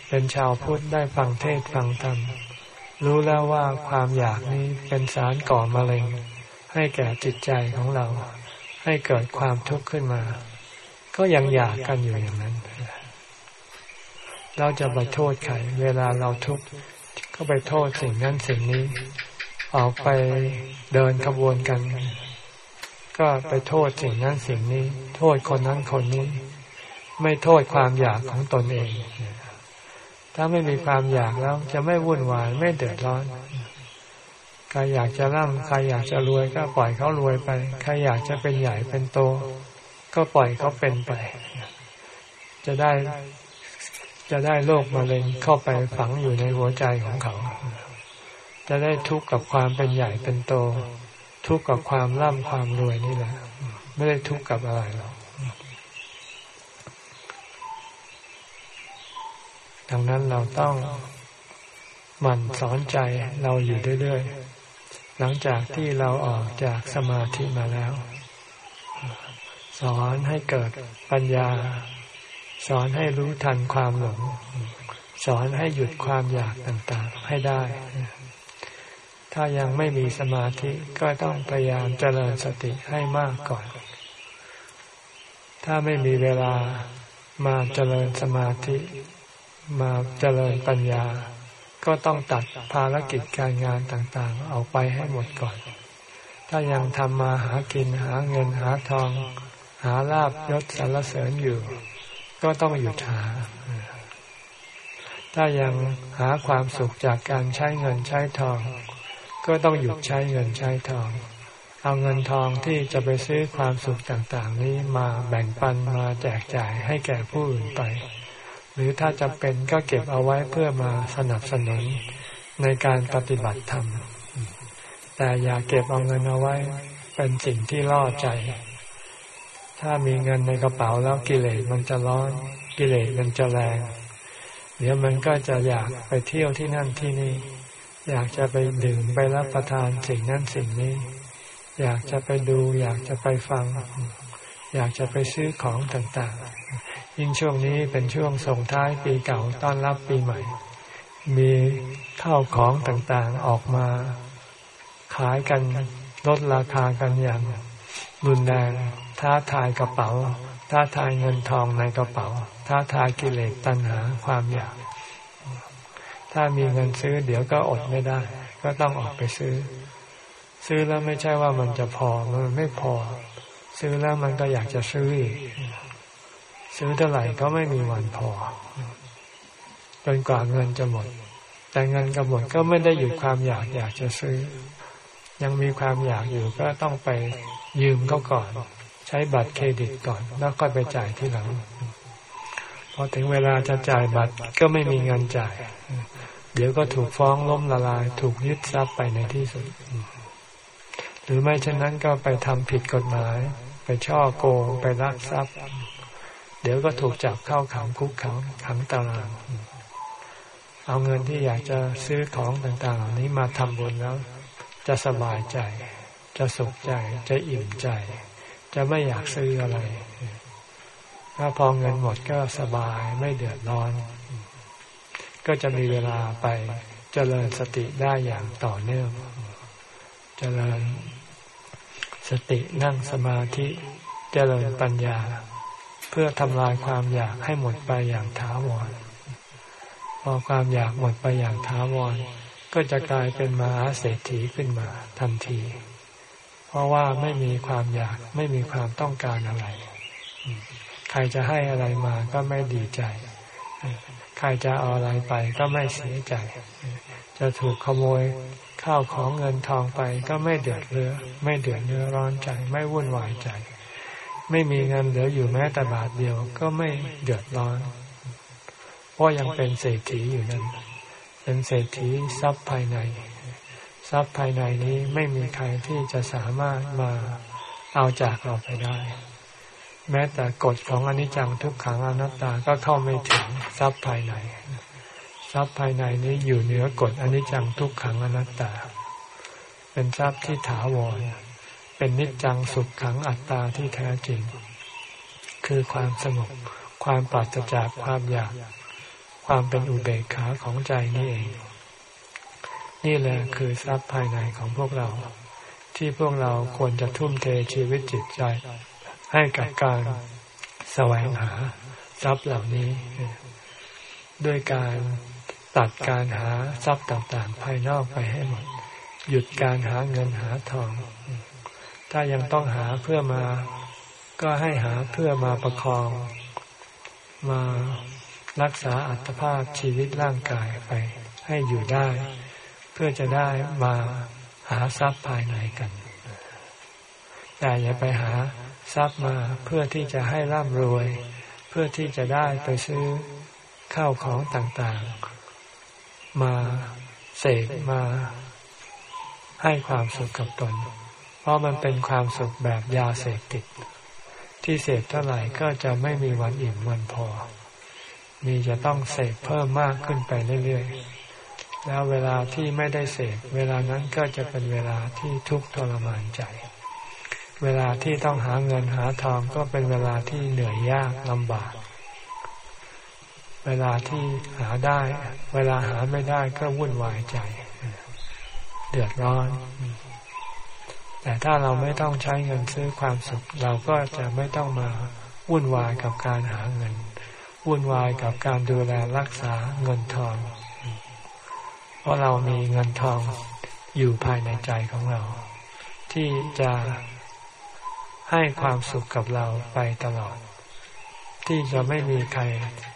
เป็นชาวพุทธได้ฟังเทศฟังธรรมรู้แล้วว่าความอยากนี้เป็นสารก่อมะเร็ง ให้แก่จิตใจของเรา ให้เกิดความทุกข์ขึ้นมา ก็ยังอยากกันอยู่อย่างนั้น เราจะไปโทษใครเวลาเราทุกข์ก็ไปโทษสิ่งนั้นสิ่งนี้ ออกไปเดินขบวนกัน ก็ไปโทษสิ่งนั้นสิ่งนี้ โทษคนนั้นคนนี้ ไม่โทษความอยากของตนเอง ถ้าไม่มีความอยากแล้วจะไม่วุ่นวายไม่เดือดร้อน ใครอยากจะร่ำใครอยากจะรวยก็ปล่อยเขารวยไป ใครอยากจะเป็นใหญ่เป็นโต ก็ปล่อยเขาเป็นไป จะได้จะได้โรคมะเร็งเข้าไปฝังอยู่ในหัวใจของเขา จะได้ทุกข์กับความเป็นใหญ่เป็นโต ทุกข์กับความร่ำความรวยนี่แหละ ไม่ได้ทุกข์กับอะไรหรอกดังนั้นเราต้องหมั่นสอนใจเราอยู่เรื่อยๆ หลังจากที่เราออกจากสมาธิมาแล้ว สอนให้เกิดปัญญา สอนให้รู้ทันความหลง สอนให้หยุดความอยากต่างๆให้ได้ ถ้ายังไม่มีสมาธิก็ต้องพยายามเจริญสติให้มากก่อน ถ้าไม่มีเวลามาเจริญสมาธิ มาเจริญปัญญา ก็ต้องตัดภารกิจการงานต่างๆ ออกไปให้หมดก่อน ถ้ายังทำมาหากินหาเงินหาทอง หาลาบยศสรรเสริญอยู่ ก็ต้องหยุดหา ถ้ายังหาความสุขจากการใช้เงินใช้ทอง ก็ต้องหยุดใช้เงินใช้ทอง เอาเงินทองที่จะไปซื้อความสุขต่างๆ นี้มาแบ่งปันมาแจกจ่ายให้แก่ผู้อื่นไป หรือถ้าจำเป็นก็เก็บเอาไว้เพื่อมาสนับสนุนในการปฏิบัติธรรม แต่อย่าเก็บเอาเงินเอาไว้ เป็นสิ่งที่ล่อใจ ถ้ามีเงินในกระเป๋าแล้วกิเลสมันจะร้อน กิเลสมันจะแรง เดี๋ยวมันก็จะอยากไปเที่ยวที่นั่นที่นี่ อยากจะไปดื่มไปรับประทานสิ่งนั้นสิ่งนี้ อยากจะไปดู อยากจะไปฟัง อยากจะไปซื้อของต่างๆ ยิ่งช่วงนี้เป็นช่วงส่งท้ายปีเก่าต้อนรับปีใหม่ มีข้าวของต่างๆออกมา ขายกันลดราคากันอย่างรุนแรงท้าทายกระเป๋า ท้าทายเงินทองในกระเป๋า ท้าทายกิเลสตัณหาความอยาก ถ้ามีเงินซื้อเดี๋ยวก็อดไม่ได้ ก็ต้องออกไปซื้อ ซื้อแล้วไม่ใช่ว่ามันจะพอมันไม่พอ ซื้อแล้วมันก็อยากจะซื้ออีก ซื้อเท่าไหร่ก็ไม่มีวันพอ จนกว่าเงินจะหมด แต่เงินก็หมดก็ไม่ได้หยุดความอยากอยากจะซื้อ ยังมีความอยากอยู่ก็ต้องไปยืมเขาก่อน ใช้บัตรเครดิตก่อน แล้วค่อยไปจ่ายที่หลังพอถึงเวลาจะจ่ายบัตรก็ไม่มีเงินจ่าย เดี๋ยวก็ถูกฟ้องล้มละลาย ถูกยึดทรัพย์ไปในที่สุด หรือไม่เช่นนั้นก็ไปทำผิดกฎหมาย ไปช่อโกงไปลักทรัพย์ เดี๋ยวก็ถูกจับเข้าขังคุกขังขังตาราง เอาเงินที่อยากจะซื้อของต่างๆ เหล่านี้มาทำบุญแล้ว จะสบายใจ จะสุขใจ จะอิ่มใจ จะไม่อยากซื้ออะไร ถ้าพอเงินหมดก็สบายไม่เดือดร้อน ก็จะมีเวลาไปเจริญสติได้อย่างต่อเนื่องเจริญสตินั่งสมาธิเจริญปัญญา เพื่อทำลายความอยากให้หมดไปอย่างถาวร พอความอยากหมดไปอย่างถาวร ก็จะกลายเป็นมหาเศรษฐีขึ้นมาทันที เพราะว่าไม่มีความอยากไม่มีความต้องการอะไร ใครจะให้อะไรมาก็ไม่ดีใจ ใครจะเอาอะไรไปก็ไม่เสียใจ จะถูกขโมยข้าวของเงินทองไปก็ไม่เดือดเรือ ไม่เดือดเนื้อร้อนใจ ไม่วุ่นวายใจ ไม่มีเงินเหลืออยู่แม้แต่บาทเดียวก็ไม่เดือดร้อน เพราะยังเป็นเศรษฐีอยู่นั้นเป็นเศรษฐีทรัพย์ภายใน ทรัพย์ภายในนี้ไม่มีใครที่จะสามารถมาเอาจากเราไปได้ แม้แต่กฎของอนิจจังทุกขังอนัตตาก็เข้าไม่ถึงทรัพย์ภายใน ทรัพย์ภายในนี้อยู่เหนือกฎอนิจจังทุกขังอนัตตา เป็นทรัพย์ที่ถาวร เป็นนิจจังสุขขังอัตตาที่แท้จริง คือความสงบความปราศจากความอยาก ความเป็นอุเบกขาของใจนี่เอง นี่แหละคือทรัพย์ภายในของพวกเรา ที่พวกเราควรจะทุ่มเทชีวิตจิตใจ ให้กับการแสวงหาทรัพย์เหล่านี้ ด้วยการตัดการหาทรัพย์ต่างๆ ภายนอกไปให้หมด หยุดการหาเงินหาทอง ถ้ายังต้องหาเพื่อมา ก็ให้หาเพื่อมาประคอง มารักษาอัตภาพชีวิตร่างกายไป ให้อยู่ได้ เพื่อจะได้มาหาทรัพย์ภายในกัน แต่อย่าไปหาทรัพย์มาเพื่อที่จะให้ร่ำรวย เพื่อที่จะได้ไปซื้อข้าวของต่างๆ มาเสกมาให้ความสุขกับตน เพราะมันเป็นความสุขแบบยาเสพติด ที่เสพเท่าไหร่ก็จะไม่มีวันอิ่มวันพอ มีจะต้องเสพเพิ่มมากขึ้นไปเรื่อยๆ แล้วเวลาที่ไม่ได้เสพเวลานั้นก็จะเป็นเวลาที่ทุกข์ทรมานใจ เวลาที่ต้องหาเงินหาทองก็เป็นเวลาที่เหนื่อยยากลำบาก เวลาที่หาได้ เวลาหาไม่ได้ก็วุ่นวายใจ เดือดร้อน แต่ถ้าเราไม่ต้องใช้เงินซื้อความสุข เราก็จะไม่ต้องมาวุ่นวายกับการหาเงิน วุ่นวายกับการดูแลรักษาเงินทอง เพราะเรามีเงินทองอยู่ภายในใจของเรา ที่จะให้ความสุขกับเราไปตลอด ที่จะไม่มีใคร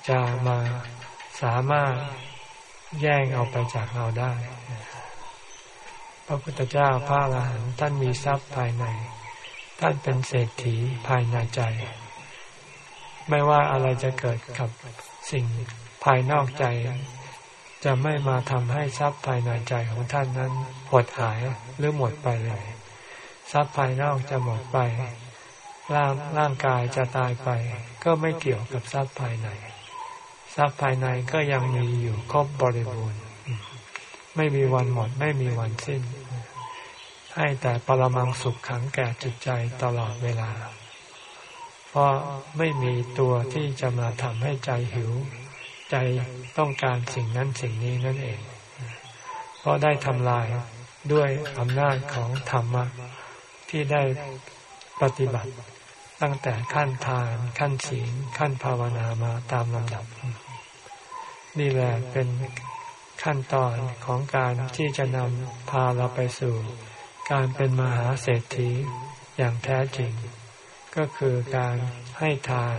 จะมาสามารถแย่งเอาไปจากเราได้ พระพุทธเจ้าพระอรหันต์ท่านมีทรัพย์ภายใน ท่านเป็นเศรษฐีภายในใจ ไม่ว่าอะไรจะเกิดกับสิ่งภายนอกใจ จะไม่มาทำให้ทรัพย์ภายในใจของท่านนั้นหดหายหรือหมดไปเลย ทรัพย์ภายนอกจะหมดไป ร่างร่างกายจะตายไป ก็ไม่เกี่ยวกับทรัพย์ภายใน ทรัพย์ภายในก็ยังมีอยู่ครบบริบูรณ์ ไม่มีวันหมด ไม่มีวันสิ้น ให้แต่ปรมังสุขขังแก่จิตใจตลอดเวลา เพราะไม่มีตัวที่จะมาทำให้ใจหิว ใจต้องการสิ่งนั้นสิ่งนี้นั่นเอง เพราะได้ทำลายด้วยอำนาจของธรรมะที่ได้ปฏิบัติ ตั้งแต่ขั้นทาน ขั้นศีลขั้นภาวนามาตามลำดับ นี่แหละเป็น ขั้นตอนของการที่จะนำพาเราไปสู่ การเป็นมหาเศรษฐีอย่างแท้จริง ก็คือการให้ทาน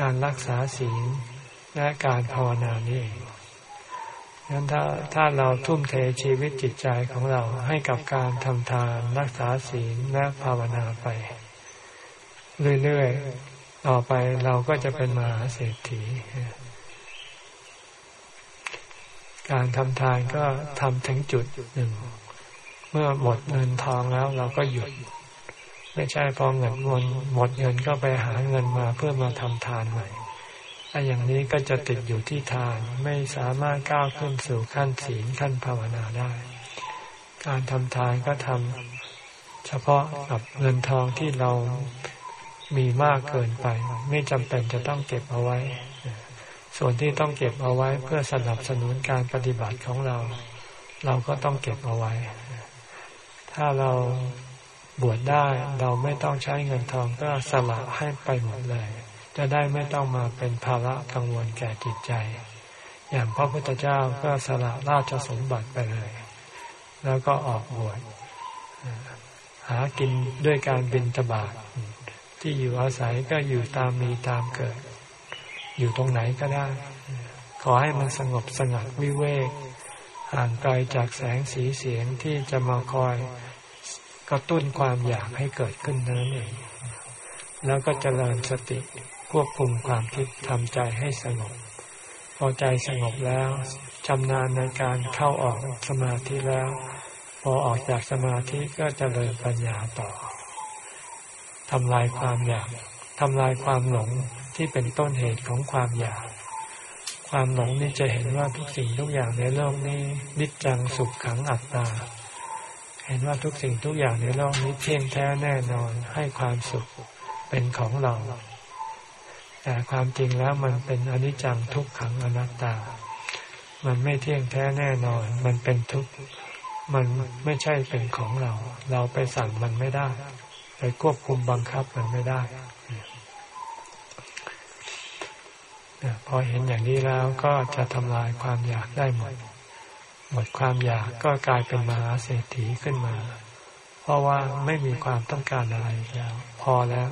การรักษาศีล และการภาวนานี่เองงั้นถ้าถ้าเราทุ่มเทชีวิตจิตใจของเราให้กับการทำทานรักษาศีลและภาวนาไป เรื่อย ๆ ต่อไปเราก็จะเป็นมหาเศรษฐี การทำทานก็ทำถึงจุดหนึ่ง เมื่อหมดเงินทองแล้วเราก็หยุด ไม่ใช่พอเงินหมดหมดเงินก็ไปหาเงินมาเพื่อมาทำทานใหม่ถ้าอย่างนี้ก็จะติดอยู่ที่ทานไม่สามารถก้าวขึ้นสู่ขั้นศีลขั้นภาวนาได้ การทำทานก็ทำเฉพาะกับเงินทองที่เรามีมากเกินไป ไม่จำเป็นจะต้องเก็บเอาไว้ ส่วนที่ต้องเก็บเอาไว้เพื่อสนับสนุนการปฏิบัติของเรา เราก็ต้องเก็บเอาไว้ ถ้าเราบวชได้เราไม่ต้องใช้เงินทองก็สละให้ไปหมดเลย จะได้ไม่ต้องมาเป็นภาระกังวลแก่จิตใจ อย่างพระพุทธเจ้าก็สละราชสมบัติไปเลย แล้วก็ออกบวชหากินด้วยการบินตบาทที่อยู่อาศัยก็อยู่ตามมีตามเกิด อยู่ตรงไหนก็ได้ ขอให้มันสงบสงัดวิเวกห่างไกลจากแสงสีเสียงที่จะมาคอยกระตุ้นความอยากให้เกิดขึ้นนั้นเอง แล้วก็เจริญสติควบคุมความคิดทำใจให้สงบ พอใจสงบแล้วชำนาญในการเข้าออกสมาธิแล้ว พอออกจากสมาธิก็จเจริญปัญญาต่อทำลายความอยาก ทำลายความหลงที่เป็นต้นเหตุของความอยาก ความหลงนี่จะเห็นว่าทุกสิ่งทุกอย่างในโลกนี้นิจจังสุขขังอัตตา เห็นว่าทุกสิ่งทุกอย่างในโลกนี้เที่ยงแท้แน่นอนให้ความสุขเป็นของเรา แต่ความจริงแล้วมันเป็นอนิจจังทุกขังอนัตตา มันไม่เที่ยงแท้แน่นอน มันเป็นทุกข์ มันไม่ใช่เป็นของเรา เราไปสั่งมันไม่ได้ ไปควบคุมบังคับมันไม่ได้ พอเห็นอย่างนี้แล้วก็จะทำลายความอยากได้หมด หมดความอยากก็กลายเป็นมหาเศรษฐีขึ้นมา เพราะว่าไม่มีความต้องการอะไรแล้ว พอแล้ว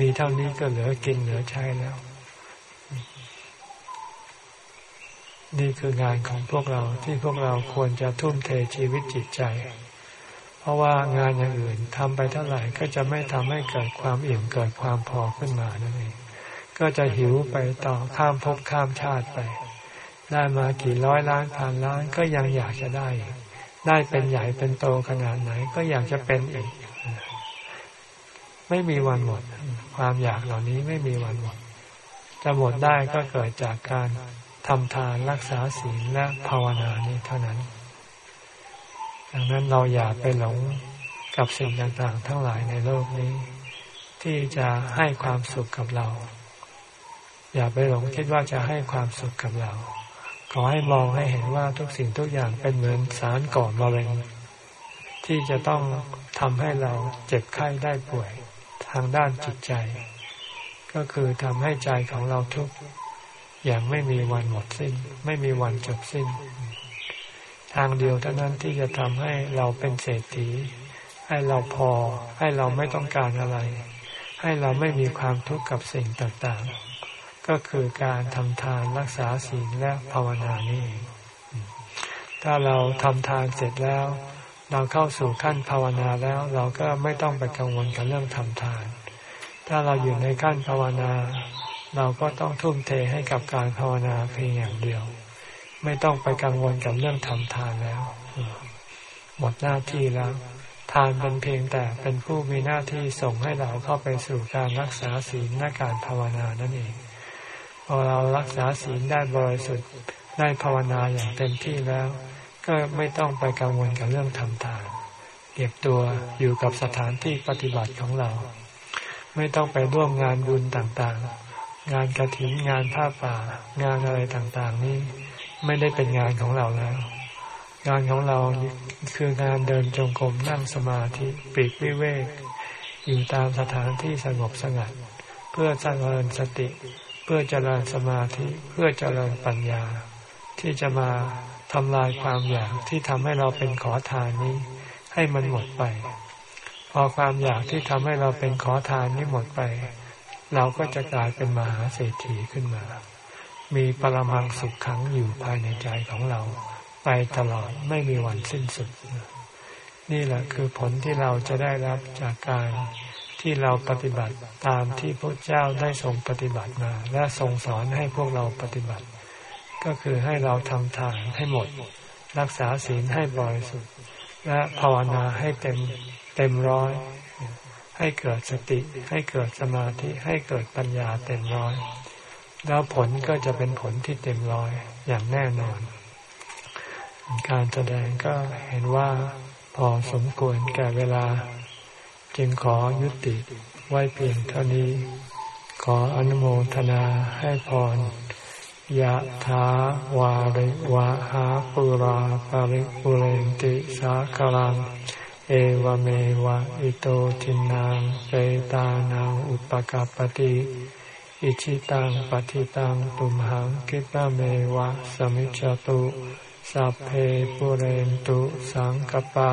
มีเท่านี้ก็เหลือกินเหลือใช้แล้ว นี่คืองานของพวกเราที่พวกเราควรจะทุ่มเทชีวิตจิตใจ เพราะว่างานอย่างอื่นทำไปเท่าไหร่ก็จะไม่ทำให้เกิดความอิ่มเกิดความพอขึ้นมานั่นเอง ก็จะหิวไปต่อข้ามภพข้ามชาติไป ได้มากี่ร้อยล้านพันล้านก็ยังอยากจะได้ ได้เป็นใหญ่เป็นโตขนาดไหนก็อยากจะเป็นอีก ไม่มีวันหมด ความอยากเหล่านี้ไม่มีวันหมด จะหมดได้ก็เกิดจากการทำทานรักษาศีลและภาวนานี้เท่านั้น ดังนั้นเราอย่าไปหลงกับสิ่งต่างๆ ทั้งหลายในโลกนี้ ที่จะให้ความสุขกับเรา อย่าไปหลงคิดว่าจะให้ความสุขกับเรา ขอให้มองให้เห็นว่าทุกสิ่งทุกอย่างเป็นเหมือนสารก่อนมะเร็ง ที่จะต้องทำให้เราเจ็บไข้ได้ป่วยทางด้านจิตใจ ก็คือทำให้ใจของเราทุกอย่างไม่มีวันหมดสิ้น ไม่มีวันจบสิ้น ทางเดียวเท่านั้นที่จะทำให้เราเป็นเศรษฐี ให้เราพอ ให้เราไม่ต้องการอะไร ให้เราไม่มีความทุกข์กับสิ่งต่างๆ ก็คือการทำทานรักษาศีลและภาวนานี่ ถ้าเราทำทานเสร็จแล้ว เราเข้าสู่ขั้นภาวนาแล้ว เราก็ไม่ต้องไปกังวลกับเรื่องทำทาน ถ้าเราอยู่ในขั้นภาวนา เราก็ต้องทุ่มเทให้กับการภาวนาเพียงอย่างเดียว ไม่ต้องไปกังวลกับเรื่องทำทานแล้ว หมดหน้าที่แล้วทานเป็นเพียงแต่เป็นผู้มีหน้าที่ส่งให้เราเข้าไปสู่การรักษาศีลและการภาวนานั่นเอง พอเรารักษาศีลได้บริสุทธิ์ได้ภาวนาอย่างเต็มที่แล้ว ก็ไม่ต้องไปกังวลกับเรื่องทำทานเก็บตัวอยู่กับสถานที่ปฏิบัติของเรา ไม่ต้องไปร่วมงานบุญต่างๆ งานกระถิ่นงานผ้าป่า งานอะไรต่างๆ นี้ไม่ได้เป็นงานของเราแล้ว งานของเราคืองานเดินจงกรมนั่งสมาธิปีกวิเวก อยู่ตามสถานที่สงบสงัด เพื่อสร้างเริญสติ เพื่อเจริญสมาธิเพื่อเจริญปัญญา ที่จะมาทำลายความอยากที่ทำให้เราเป็นขอทานนี้ ให้มันหมดไป พอความอยากที่ทำให้เราเป็นขอทานนี้หมดไป เราก็จะกลายเป็นมหาเศรษฐีขึ้นมา มีปรมังสุขขังอยู่ภายในใจของเรา ไปตลอดไม่มีวันสิ้นสุด นี่แหละคือผลที่เราจะได้รับจากการ ที่เราปฏิบัติตามที่พระเจ้าได้ทรงปฏิบัติมา และทรงสอนให้พวกเราปฏิบัติ ก็คือให้เราทำทานให้หมด รักษาศีลให้บริสุทธิ์ และภาวนาให้เต็มเต็มร้อย ให้เกิดสติ ให้เกิดสมาธิ ให้เกิดปัญญาเต็มร้อย แล้วผลก็จะเป็นผลที่เต็มร้อยอย่างแน่นอน การแสดงก็เห็นว่าพอสมควรแก่เวลา จึงขอยุติไว้เพียงเท่านี้ ขออนุโมทนาให้พรยะถาวาริวะหาปุราปาริปุเรนติสากลัง เอวเมวะอิโตทินังเปตานังอุปกาปติอิชิตังปฏิตังตุมหังคิปะเมวะสมิจจตุสัพเพปุเรนตุสังกปา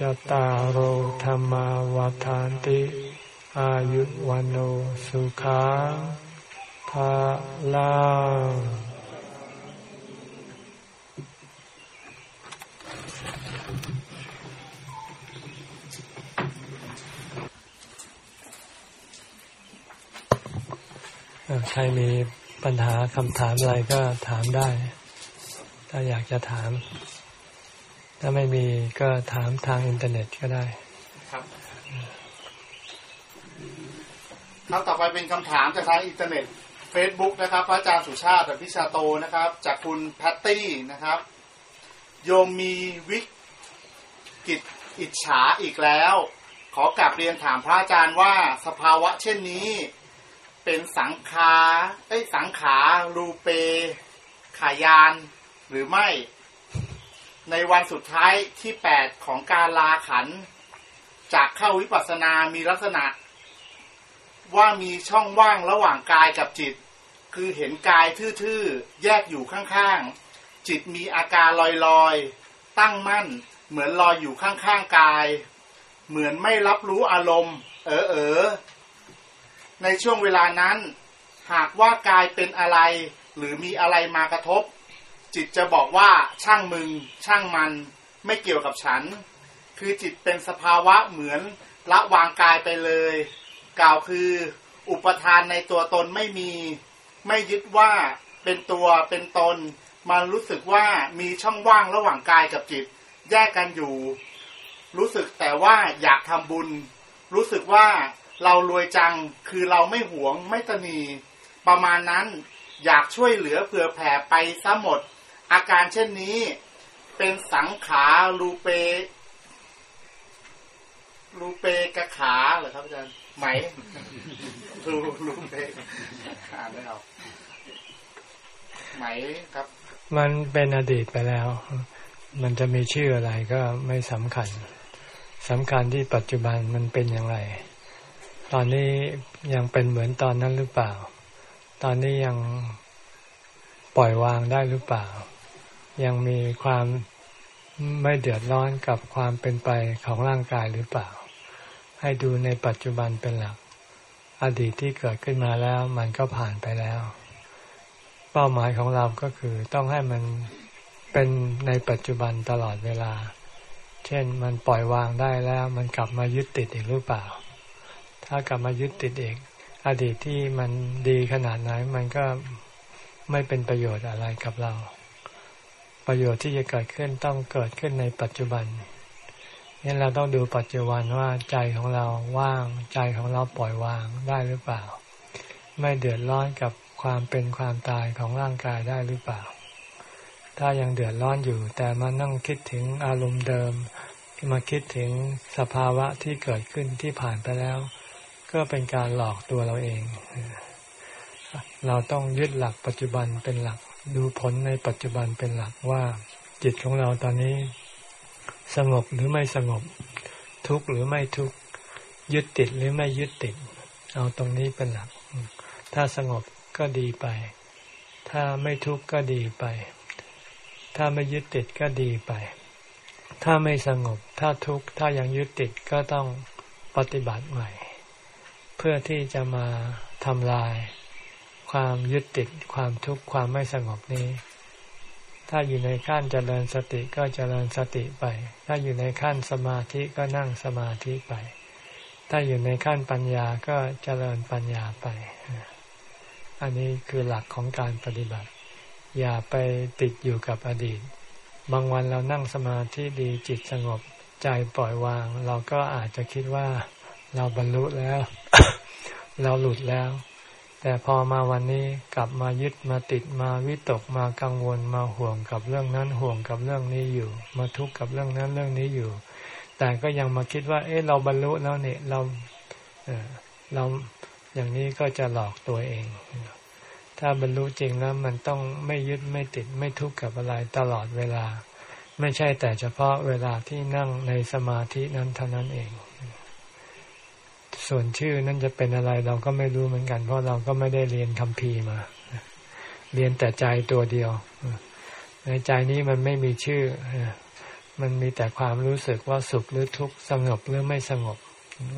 จตารโหธรรมาวาทานติ อายุวันโอสุขังภาลังใครมีปัญหาคำถามอะไรก็ถามได้ ถ้าอยากจะถาม ถ้าไม่มีก็ถามทางอินเทอร์เน็ตก็ได้ ครับครับต่อไปเป็นคำถามจากทางอินเทอร์เน็ต Facebook นะครับ พระอาจารย์สุชาติอภิชาโตนะครับ จากคุณแพตตี้นะครับ โยมมีวิจิกิจฉาอีกแล้ว ขอกลับเรียนถามพระอาจารย์ว่าสภาวะเช่นนี้ เป็นสังขาเอ้สังขารูเปขายานหรือไม่ ในวันสุดท้ายที่แปดของการลาขัน จากเข้าวิปัสสนามีลักษณะ ว่ามีช่องว่างระหว่างกายกับจิต คือเห็นกายทื่อๆ แยกอยู่ข้างๆ จิตมีอาการลอยๆ ตั้งมั่น เหมือนลอยอยู่ข้างๆกาย เหมือนไม่รับรู้อารมณ์ เออเออในช่วงเวลานั้น หากว่ากายเป็นอะไรหรือมีอะไรมากระทบ จิตจะบอกว่าช่างมึง ช่างมันไม่เกี่ยวกับฉัน คือจิตเป็นสภาวะเหมือนละวางกายไปเลย กล่าวคืออุปทานในตัวตนไม่มี ไม่ยึดว่าเป็นตัวเป็นตน มันรู้สึกว่ามีช่องว่างระหว่างกายกับจิต แยกกันอยู่ รู้สึกแต่ว่าอยากทำบุญ รู้สึกว่าเรารวยจังคือเราไม่หวงไม่ตนี ประมาณนั้นอยากช่วยเหลือเผื่อแผ่ไปซะหมด อาการเช่นนี้เป็นสังขารูเปรูเปกะขาเหรอครับอาจารย์ไหมรูรูเปอ่านไม่เอาไหมครับ มันเป็นอดีตไปแล้ว มันจะมีชื่ออะไรก็ไม่สำคัญสำคัญที่ปัจจุบันมันเป็นอย่างไร ตอนนี้ยังเป็นเหมือนตอนนั้นหรือเปล่า ตอนนี้ยังปล่อยวางได้หรือเปล่า ยังมีความไม่เดือดร้อนกับความเป็นไปของร่างกายหรือเปล่า ให้ดูในปัจจุบันเป็นหลัก อดีตที่เกิดขึ้นมาแล้วมันก็ผ่านไปแล้ว เป้าหมายของเราก็คือต้องให้มันเป็นในปัจจุบันตลอดเวลา เช่นมันปล่อยวางได้แล้วมันกลับมายึดติดอีกหรือเปล่า ถ้ากลับมายึดติดเองอดีตที่มันดีขนาดไหนมันก็ไม่เป็นประโยชน์อะไรกับเรา ประโยชน์ที่จะเกิดขึ้นต้องเกิดขึ้นในปัจจุบันนี่เราต้องดูปัจจุบันว่าใจของเราว่างใจของเราปล่อยวางได้หรือเปล่า ไม่เดือดร้อนกับความเป็นความตายของร่างกายได้หรือเปล่า ถ้ายังเดือดร้อนอยู่ แต่มานั่งคิดถึงอารมณ์เดิมมาคิดถึงสภาวะที่เกิดขึ้นที่ผ่านไปแล้ว ก็เป็นการหลอกตัวเราเอง เราต้องยึดหลักปัจจุบันเป็นหลัก ดูผลในปัจจุบันเป็นหลักว่า จิตของเราตอนนี้ สงบหรือไม่สงบ ทุกข์หรือไม่ทุกข์ยึดติดหรือไม่ยึดติด เอาตรงนี้เป็นหลัก ถ้าสงบก็ดีไป ถ้าไม่ทุกข์ก็ดีไป ถ้าไม่ยึดติดก็ดีไป ถ้าไม่สงบ ถ้าทุกข์ถ้ายังยึดติดก็ต้องปฏิบัติใหม่ เพื่อที่จะมาทำลาย ความยึดติดความทุกข์ความไม่สงบนี้ ถ้าอยู่ในขั้นเจริญสติก็เจริญสติไป ถ้าอยู่ในขั้นสมาธิก็นั่งสมาธิไป ถ้าอยู่ในขั้นปัญญาก็เจริญปัญญาไป อันนี้คือหลักของการปฏิบัติ อย่าไปติดอยู่กับอดีต บางวันเรานั่งสมาธิดีจิตสงบใจปล่อยวาง เราก็อาจจะคิดว่าเราบรรลุแล้ว เราหลุดแล้ว แต่พอมาวันนี้กลับมายึดมาติดมาวิตกมากังวลมาห่วงกับเรื่องนั้นห่วงกับเรื่องนี้อยู่ มาทุกข์กับเรื่องนั้นเรื่องนี้อยู่ แต่ก็ยังมาคิดว่า เอ๊ะเราบรรลุแล้วเนี่ยเราเเราอย่างนี้ก็จะหลอกตัวเอง ถ้าบรรลุจริงแล้วมันต้องไม่ยึดไม่ติดไม่ทุกข์กับอะไรตลอดเวลา ไม่ใช่แต่เฉพาะเวลาที่นั่งในสมาธินั้นเท่านั้นเอง ส่วนชื่อนั่นจะเป็นอะไรเราก็ไม่รู้เหมือนกัน เพราะเราก็ไม่ได้เรียนคัมภีร์มา เรียนแต่ใจตัวเดียว ในใจนี้มันไม่มีชื่อ มันมีแต่ความรู้สึกว่าสุขหรือทุกข์สงบหรือไม่สงบ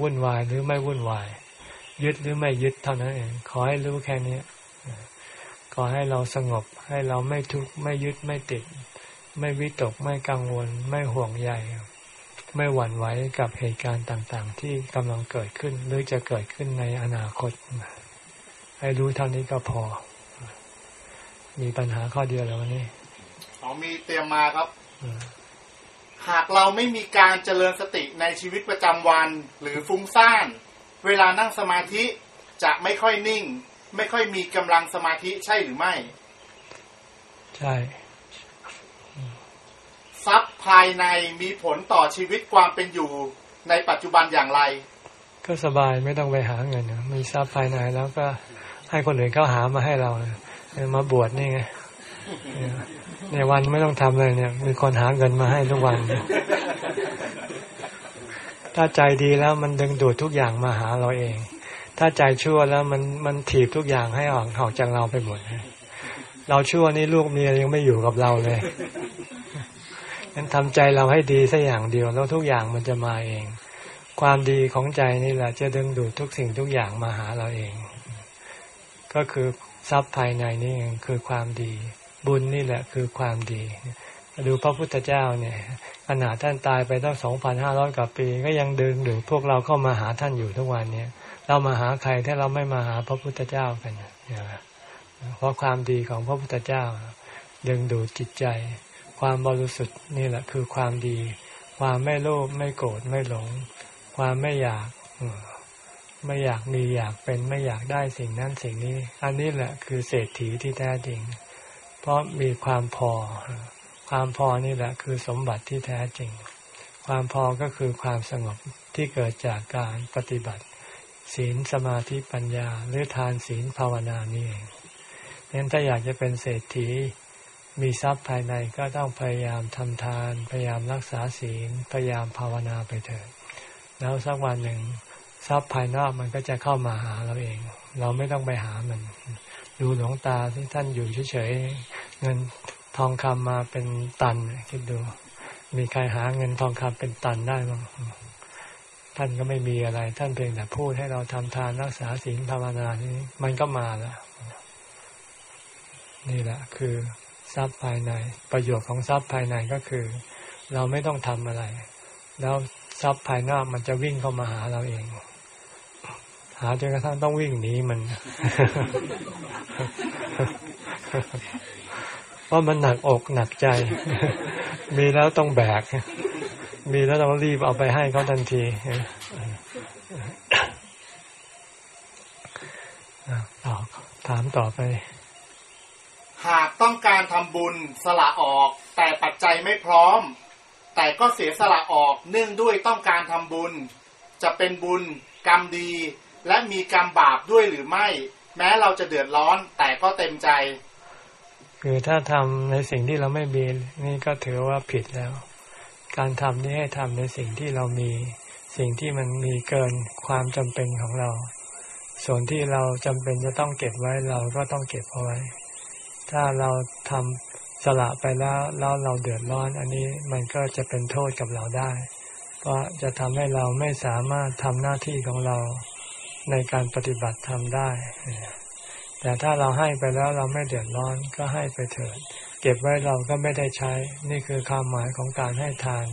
วุ่นวายหรือไม่วุ่นวาย ยึดหรือไม่ยึดเท่านั้นเอง ขอให้รู้แค่นี้ขอให้เราสงบ ให้เราไม่ทุกข์ไม่ยึดไม่ติด ไม่วิตกไม่กังวล ไม่ห่วงใย ไม่หวั่นไหวกับเหตุการณ์ต่างๆ ที่กำลังเกิดขึ้น หรือจะเกิดขึ้นในอนาคต ให้รู้เท่านี้ก็พอ มีปัญหาข้อเดียวแล้ววันนี้อ๋อมีเตรียมมาครับหากเราไม่มีการเจริญสติในชีวิตประจำวัน หรือฟุ้งซ่าน เวลานั่งสมาธิจะไม่ค่อยนิ่ง ไม่ค่อยมีกำลังสมาธิใช่หรือไม่ ใช่ ทรัพย์ภายในมีผลต่อชีวิตความเป็นอยู่ในปัจจุบันอย่างไร ก็สบายไม่ต้องไปหาเงินมีทรัพย์ภายในแล้วก็ให้คนอื่นเขาหามาให้เรามาบวชนี่ไงในวันไม่ต้องทำเลยเนี่ย มีคนหาเงินมาให้ทุกวัน ถ้าใจดีแล้วมันดึงดูดทุกอย่างมาหาเราเอง ถ้าใจชั่วแล้วมันมันถีบทุกอย่างให้ออกออกจากเราไปหมดเราชั่วนี่ลูกเมียยังไม่อยู่กับเราเลย งั้นทำใจเราให้ดีสักอย่างเดียวแล้วทุกอย่างมันจะมาเอง ความดีของใจนี่แหละจะดึงดูดทุกสิ่งทุกอย่างมาหาเราเอง ก็คือทรัพย์ภายในนี่เองคือความดี บุญนี่แหละคือความดี ดูพระพุทธเจ้าเนี่ยขนาดท่านตายไปตั้งสองพันห้าร้อยกว่าปี ก็ยังดึงดูดพวกเราเข้ามาหาท่านอยู่ทุกวันเนี่ยเรามาหาใครถ้าเราไม่มาหาพระพุทธเจ้ากันเนี่ยเพราะความดีของพระพุทธเจ้า ดึงดูดจิตใจ ความบริสุทธิ์นี่แหละคือความดี ความไม่โลภไม่โกรธไม่หลง ความไม่อยากไม่อยากมีอยากเป็นไม่อยากได้สิ่งนั้นสิ่งนี้ อันนี้แหละคือเศรษฐีที่แท้จริง เพราะมีความพอ ความพอนี่แหละคือสมบัติที่แท้จริง ความพอก็คือความสงบที่เกิดจากการปฏิบัติ ศีลสมาธิปัญญาหรือทานศีลภาวนานี่เองนั้นถ้าอยากจะเป็นเศรษฐี มีทรัพย์ภายในก็ต้องพยายามทำทาน พยายามรักษาศีล พยายามภาวนาไปเถิดแล้วสักวันหนึ่งทรัพย์ภายนอกมันก็จะเข้ามาหาเราเอง เราไม่ต้องไปหามัน ดูหลวงตาที่ท่านอยู่เฉยๆเงินทองคำมาเป็นตันคิดดู มีใครหาเงินทองคำเป็นตันได้บ้างท่านก็ไม่มีอะไร ท่านเพียงแต่พูดให้เราทำทานรักษาศีลภาวนานี้ มันก็มาแล้วนี่แหละคือ ทรัพย์ภายใน ประโยชน์ของทรัพย์ภายในก็คือ เราไม่ต้องทำอะไร แล้วทรัพย์ภายนอกมันจะวิ่งเข้ามาหาเราเอง หาจนกระทั่งต้องวิ่งหนีมัน เพราะมันหนักอกหนักใจ มีแล้วต้องแบก มีแล้วต้องรีบเอาไปให้เขาทันทีถามต่อไป ต้องการทำบุญสละออก แต่ปัจจัยไม่พร้อม แต่ก็เสียสละออกเนื่องด้วยต้องการทำบุญ จะเป็นบุญกรรมดี และมีกรรมบาปด้วยหรือไม่ แม้เราจะเดือดร้อนแต่ก็เต็มใจ คือถ้าทำในสิ่งที่เราไม่มีนี่ก็ถือว่าผิดแล้ว การทำนี่ให้ทำในสิ่งที่เรามี สิ่งที่มันมีเกินความจำเป็นของเรา ส่วนที่เราจำเป็นจะต้องเก็บไว้เราก็ต้องเก็บเอาไว้ ถ้าเราทำสละไปแล้วแล้วเราเดือดร้อน อันนี้มันก็จะเป็นโทษกับเราได้ เพราะจะทำให้เราไม่สามารถทำหน้าที่ของเราในการปฏิบัติทำได้ แต่ถ้าเราให้ไปแล้วเราไม่เดือดร้อนก็ให้ไปเถิด เก็บไว้เราก็ไม่ได้ใช้ นี่คือความหมายของการให้ทาน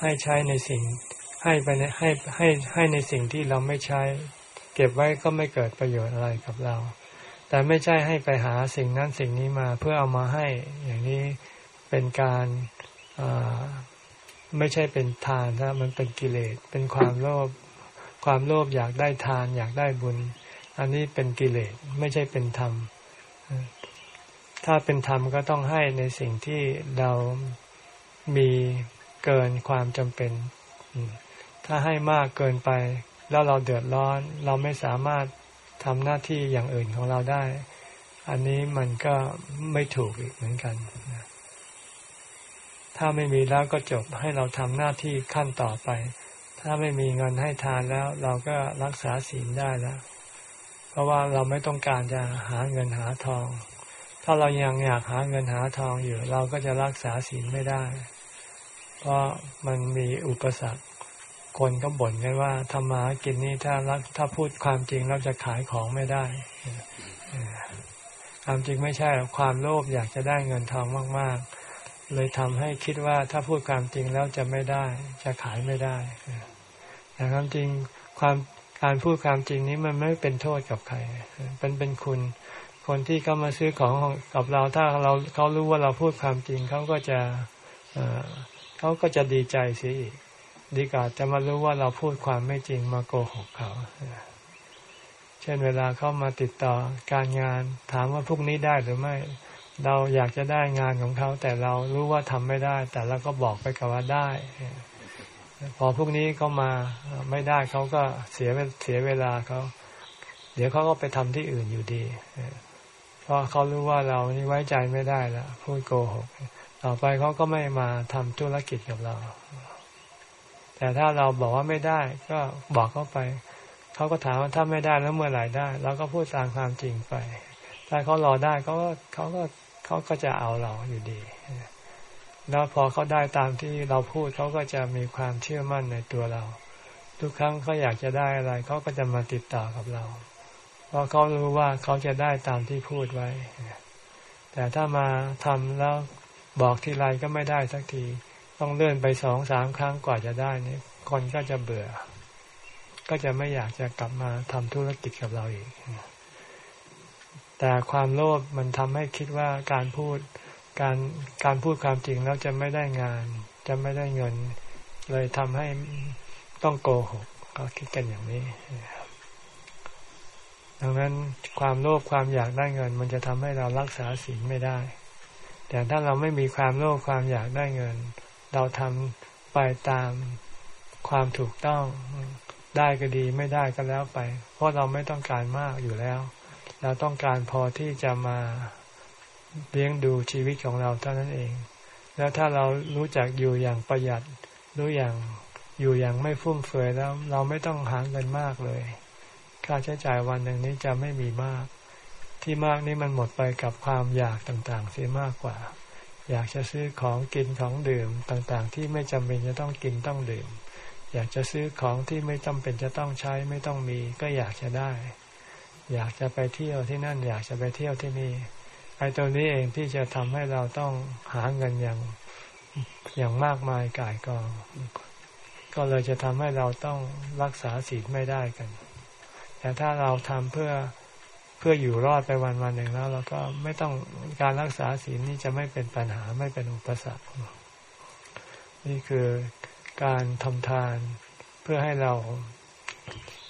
ให้ใช้ในสิ่ง ให้ไปให้ให้ให้ในสิ่งที่เราไม่ใช้ เก็บไว้ก็ไม่เกิดประโยชน์อะไรกับเรา แต่ไม่ใช่ให้ไปหาสิ่งนั้นสิ่งนี้มาเพื่อเอามาให้ อย่างนี้เป็นการไม่ใช่เป็นทานนะมันเป็นกิเลส เป็นความโลภความโลภอยากได้ทานอยากได้บุญ อันนี้เป็นกิเลสไม่ใช่เป็นธรรม ถ้าเป็นธรรมก็ต้องให้ในสิ่งที่เรามีเกินความจำเป็น ถ้าให้มากเกินไป แล้วเราเดือดร้อน เราไม่สามารถ ทำหน้าที่อย่างอื่นของเราได้ อันนี้มันก็ไม่ถูกอีกเหมือนกันถ้าไม่มีแล้วก็จบให้เราทำหน้าที่ขั้นต่อไป ถ้าไม่มีเงินให้ทานแล้ว เราก็รักษาศีลได้แล้ว เพราะว่าเราไม่ต้องการจะหาเงินหาทอง ถ้าเรายังอยากหาเงินหาทองอยู่ เราก็จะรักษาศีลไม่ได้ เพราะมันมีอุปสรรค คนก็บ่นกันว่าทำมากินนี้ถ้ารักถ้าพูดความจริงเราจะขายของไม่ได้ความจริงไม่ใช่ความโลภอยากจะได้เงินทองมาก ๆ เลยทำให้คิดว่าถ้าพูดความจริงแล้วจะไม่ได้ จะขายไม่ได้แต่ความจริงความการพูดความจริงนี้มันไม่เป็นโทษกับใครเป็นเป็นคุณ คนที่เขามาซื้อของกับเราถ้าเราเขารู้ว่าเราพูดความจริงเขาก็จะเขาก็จะดีใจเสียอีก ดีกว่าจะมารู้ว่าเราพูดความไม่จริงมาโกหกเขา เช่นเวลาเขามาติดต่อการงานถามว่าพรุ่งนี้ได้หรือไม่ เราอยากจะได้งานของเขา แต่เรารู้ว่าทำไม่ได้ แต่เราก็บอกไปกับว่าได้ พอพวกนี้เขามาไม่ได้เขาก็เสียเสียเวลาเขาเดี๋ยวเขาก็ไปทำที่อื่นอยู่ดีเพราะเขารู้ว่าเรานี่ไว้ใจไม่ได้แล้วพูดโกหก ต่อไปเขาก็ไม่มาทำธุรกิจกับเรา แต่ถ้าเราบอกว่าไม่ได้ ก็บอกเขาไป เขาก็ถามว่าถ้าไม่ได้แล้วเมื่อไหร่ได้เราก็พูดตามความจริงไปถ้าเขารอได้เขาก็เขาก็เขาก็จะเอาเราอยู่ดี แล้วพอเขาได้ตามที่เราพูดเขาก็จะมีความเชื่อมั่นในตัวเรา ทุกครั้งเขาอยากจะได้อะไรเขาก็จะมาติดต่อกับเราเพราะเขารู้ว่าเขาจะได้ตามที่พูดไว้ แต่ถ้ามาทำแล้วบอกทีไรก็ไม่ได้สักที ต้องเลื่อนไปสองสามครั้งกว่าจะได้นี่คนก็จะเบื่อ ก็จะไม่อยากจะกลับมาทำธุรกิจกับเราอีก แต่ความโลภมันทำให้คิดว่าการพูดการการพูดความจริงแล้วจะไม่ได้งาน จะไม่ได้เงิน เลยทำให้ต้องโกหกก็คิดกันอย่างนี้ดังนั้นความโลภความอยากได้เงิน มันจะทำให้เรารักษาศีลไม่ได้ แต่ถ้าเราไม่มีความโลภความอยากได้เงิน เราทำไปตามความถูกต้องได้ก็ดีไม่ได้ก็แล้วไป เพราะเราไม่ต้องการมากอยู่แล้ว เราต้องการพอที่จะมาเลี้ยงดูชีวิตของเราเท่านั้นเอง แล้วถ้าเรารู้จักอยู่อย่างประหยัดรู้อย่างอยู่อย่างไม่ฟุ่มเฟือยแล้ว เราไม่ต้องหาเงินมากเลย ค่าใช้จ่ายวันหนึ่งนี้จะไม่มีมาก ที่มากนี่มันหมดไปกับความอยากต่างๆเสียมากกว่า อยากจะซื้อของกินของดื่มต่างๆ ที่ไม่จำเป็นจะต้องกินต้องดื่ม อยากจะซื้อของที่ไม่จำเป็นจะต้องใช้ไม่ต้องมี ก็อยากจะได้ อยากจะไปเที่ยวที่นั่น อยากจะไปเที่ยวที่นี่ไอ้ตัวนี้เองที่จะทำให้เราต้องหาเงินอย่างอย่างมากมายกายกอง ก็เลยจะทำให้เราต้องรักษาศีลไม่ได้กัน แต่ถ้าเราทำเพื่อ พื่ออยู่รอดไปวันวันหนึ่งแล้วเราก็ไม่ต้องการรักษาศีลนี่จะไม่เป็นปัญหาไม่เป็นอุปสรรค นี่คือการทำทานเพื่อให้เรา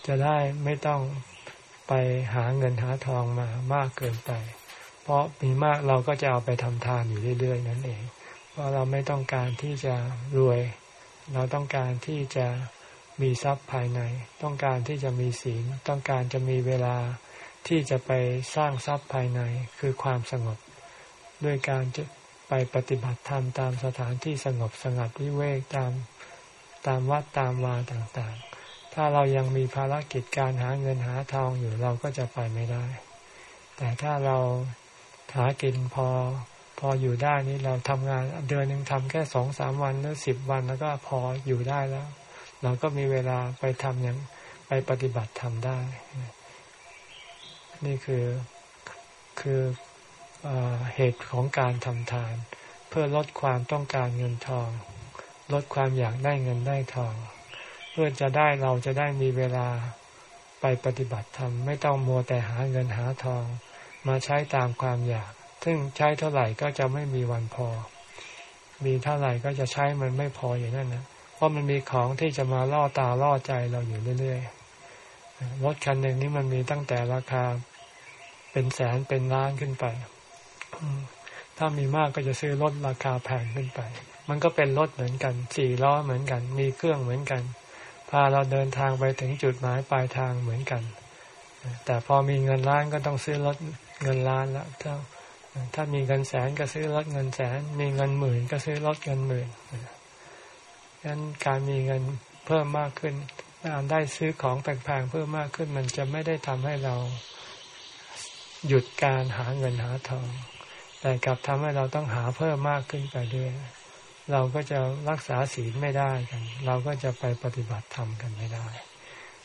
จะได้ไม่ต้องไปหาเงินหาทองมามากเกินไป เพราะมีมากเราก็จะเอาไปทำทานอยู่เรื่อยๆนั่นเอง เพราะเราไม่ต้องการที่จะรวย เราต้องการที่จะมีทรัพย์ภายใน ต้องการที่จะมีศีลต้องการจะมีเวลา ที่จะไปสร้างทรัพย์ภายในคือความสงบ ด้วยการจะไปปฏิบัติธรรมตามสถานที่สงบสงัดวิเวกตามตามวัดตามวาต่างๆ ถ้าเรายังมีภารกิจการหาเงินหาทองอยู่เราก็จะไปไม่ได้ แต่ถ้าเราหากินพอพออยู่ได้นี่เราทำงานเดือนหนึ่งทำแค่สองสามวันหรือสิบวันแล้วก็พออยู่ได้แล้ว เราก็มีเวลาไปทำอย่างไปปฏิบัติทำได้ นี่คือคืออเหตุของการทำทาน เพื่อลดความต้องการเงินทอง ลดความอยากได้เงินได้ทอง เพื่อจะได้เราจะได้มีเวลาไปปฏิบัติธรรมไม่ต้องมัวแต่หาเงินหาทอง มาใช้ตามความอยาก ซึ่งใช้เท่าไหร่ก็จะไม่มีวันพอ มีเท่าไหร่ก็จะใช้มันไม่พออย่างนั้นนะเพราะมันมีของที่จะมาล่อตาล่อใจเราอยู่เรื่อยๆ รถคันหนึ่งนี้มันมีตั้งแต่ราคาเป็นแสนเป็นล้านขึ้นไป ถ้ามีมากก็จะซื้อรถราคาแพงขึ้นไป มันก็เป็นรถเหมือนกัน สี่ล้อเหมือนกัน มีเครื่องเหมือนกัน พาเราเดินทางไปถึงจุดหมายปลายทางเหมือนกัน แต่พอมีเงินล้านก็ต้องซื้อรถเงินล้านละถ้าถ้ามีเงินแสนก็ซื้อรถเงินแสน มีเงินหมื่นก็ซื้อรถเงินหมื่นดังนั้นการมีเงินเพิ่มมากขึ้น การได้ซื้อของแพงๆเพิ่มมากขึ้น มันจะไม่ได้ทำให้เราหยุดการหาเงินหาทอง แต่กลับทำให้เราต้องหาเพิ่มมากขึ้นไปด้วย เราก็จะรักษาศีลไม่ได้กัน เราก็จะไปปฏิบัติธรรมกันไม่ได้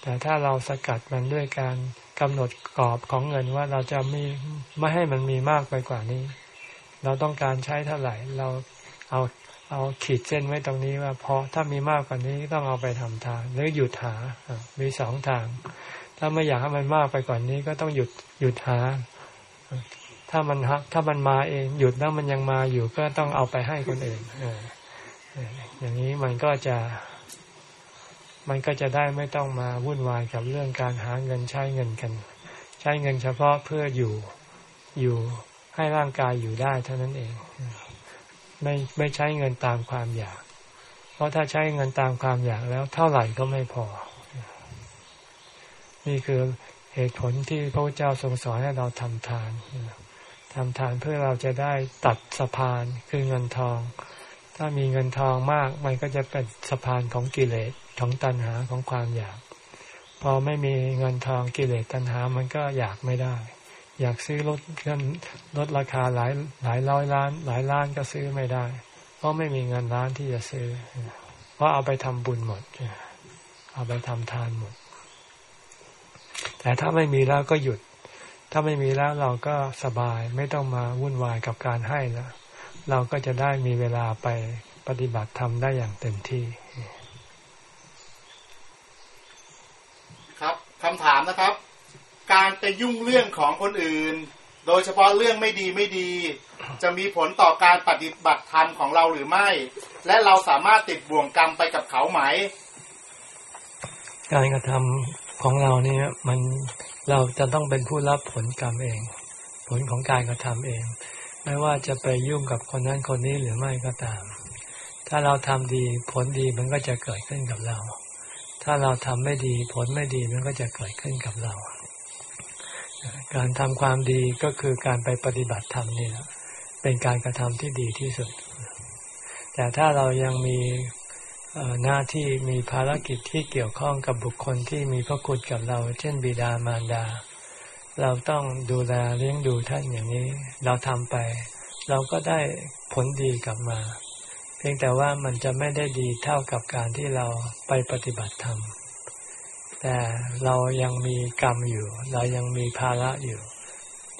แต่ถ้าเราสกัดมันด้วยการกำหนดกรอบของเงินว่าเราจะมีไม่ให้มันมีมากไปกว่านี้ เราต้องการใช้เท่าไหร่ เราเอา เอาขีดเส้นไว้ตรงนี้ว่าพอถ้ามีมากกว่านี้ต้องเอาไปทำทานหรือหยุดหามีสองทาง ถ้าไม่อยากให้มันมากไปกว่านี้ก็ต้องหยุดหยุดหา ถ้ามันถ้ามันมาเองหยุดแล้วมันยังมาอยู่ก็ต้องเอาไปให้คนอื่นอย่างนี้มันก็จะ มันก็จะได้ไม่ต้องมาวุ่นวายกับเรื่องการหาเงินใช้เงินกัน ใช้เงินเฉพาะเพื่ออยู่อยู่ให้ร่างกายอยู่ได้เท่านั้นเอง ไม่ไม่ใช้เงินตามความอยาก เพราะถ้าใช้เงินตามความอยากแล้วเท่าไหร่ก็ไม่พอ นี่คือเหตุผลที่พระเจ้าทรงสอนให้เราทำทานทำทานเพื่อเราจะได้ตัดสะพานคือเงินทอง ถ้ามีเงินทองมากมันก็จะเป็นสะพานของกิเลสของตัณหาของความอยาก พอไม่มีเงินทองกิเลสตัณหามันก็อยากไม่ได้ อยากซื้อรถเงินลดราคาหลายหลายร้อยล้าน หลายล้านก็ซื้อไม่ได้ เพราะไม่มีเงินล้านที่จะซื้อ เพราะเอาไปทำบุญหมด เอาไปทำทานหมด แต่ถ้าไม่มีแล้วก็หยุด ถ้าไม่มีแล้วเราก็สบายไม่ต้องมาวุ่นวายกับการให้แล้วเราก็จะได้มีเวลาไปปฏิบัติธรรมได้อย่างเต็มที่ ครับคำถามนะครับ การไปยุ่งเรื่องของคนอื่น โดยเฉพาะเรื่องไม่ดีไม่ดี จะมีผลต่อการปฏิบัติธรรมของเราหรือไม่ และเราสามารถติดบ่วงกรรมไปกับเขาไหม การกระทำของเราเนี่ยมันเราจะต้องเป็นผู้รับผลกรรมเอง ผลของการกระทำเอง ไม่ว่าจะไปยุ่งกับคนนั้นคนนี้หรือไม่ก็ตาม ถ้าเราทำดีผลดีมันก็จะเกิดขึ้นกับเรา ถ้าเราทำไม่ดีผลไม่ดีมันก็จะเกิดขึ้นกับเรา การทำความดีก็คือการไปปฏิบัติธรรมนี่แหละเป็นการกระทำที่ดีที่สุด แต่ถ้าเรายังมีหน้าที่มีภารกิจที่เกี่ยวข้องกับบุคคลที่มีพระคุณกับเรา เช่นบิดามารดา เราต้องดูแลเลี้ยงดูท่านอย่างนี้ เราทำไป เราก็ได้ผลดีกลับมา เพียงแต่ว่ามันจะไม่ได้ดีเท่ากับการที่เราไปปฏิบัติธรรม แต่เรายังมีกรรมอยู่ เรายังมีภาระอยู่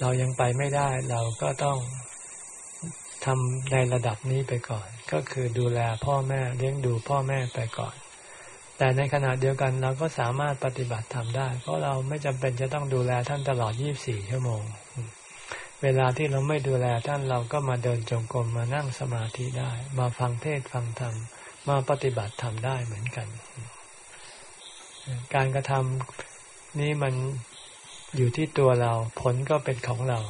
เรายังไปไม่ได้ เราก็ต้องทำในระดับนี้ไปก่อน ก็คือดูแลพ่อแม่เลี้ยงดูพ่อแม่ไปก่อน แต่ในขณะเดียวกันเราก็สามารถปฏิบัติทำได้ เพราะเราไม่จำเป็นจะต้องดูแลท่านตลอด 24 ชั่วโมง เวลาที่เราไม่ดูแลท่านเราก็มาเดินจงกรมมานั่งสมาธิได้ มาฟังเทศฟังธรรมมาปฏิบัติธรรมได้เหมือนกัน การกระทำนี้มันอยู่ที่ตัวเรา ผลก็เป็นของเรา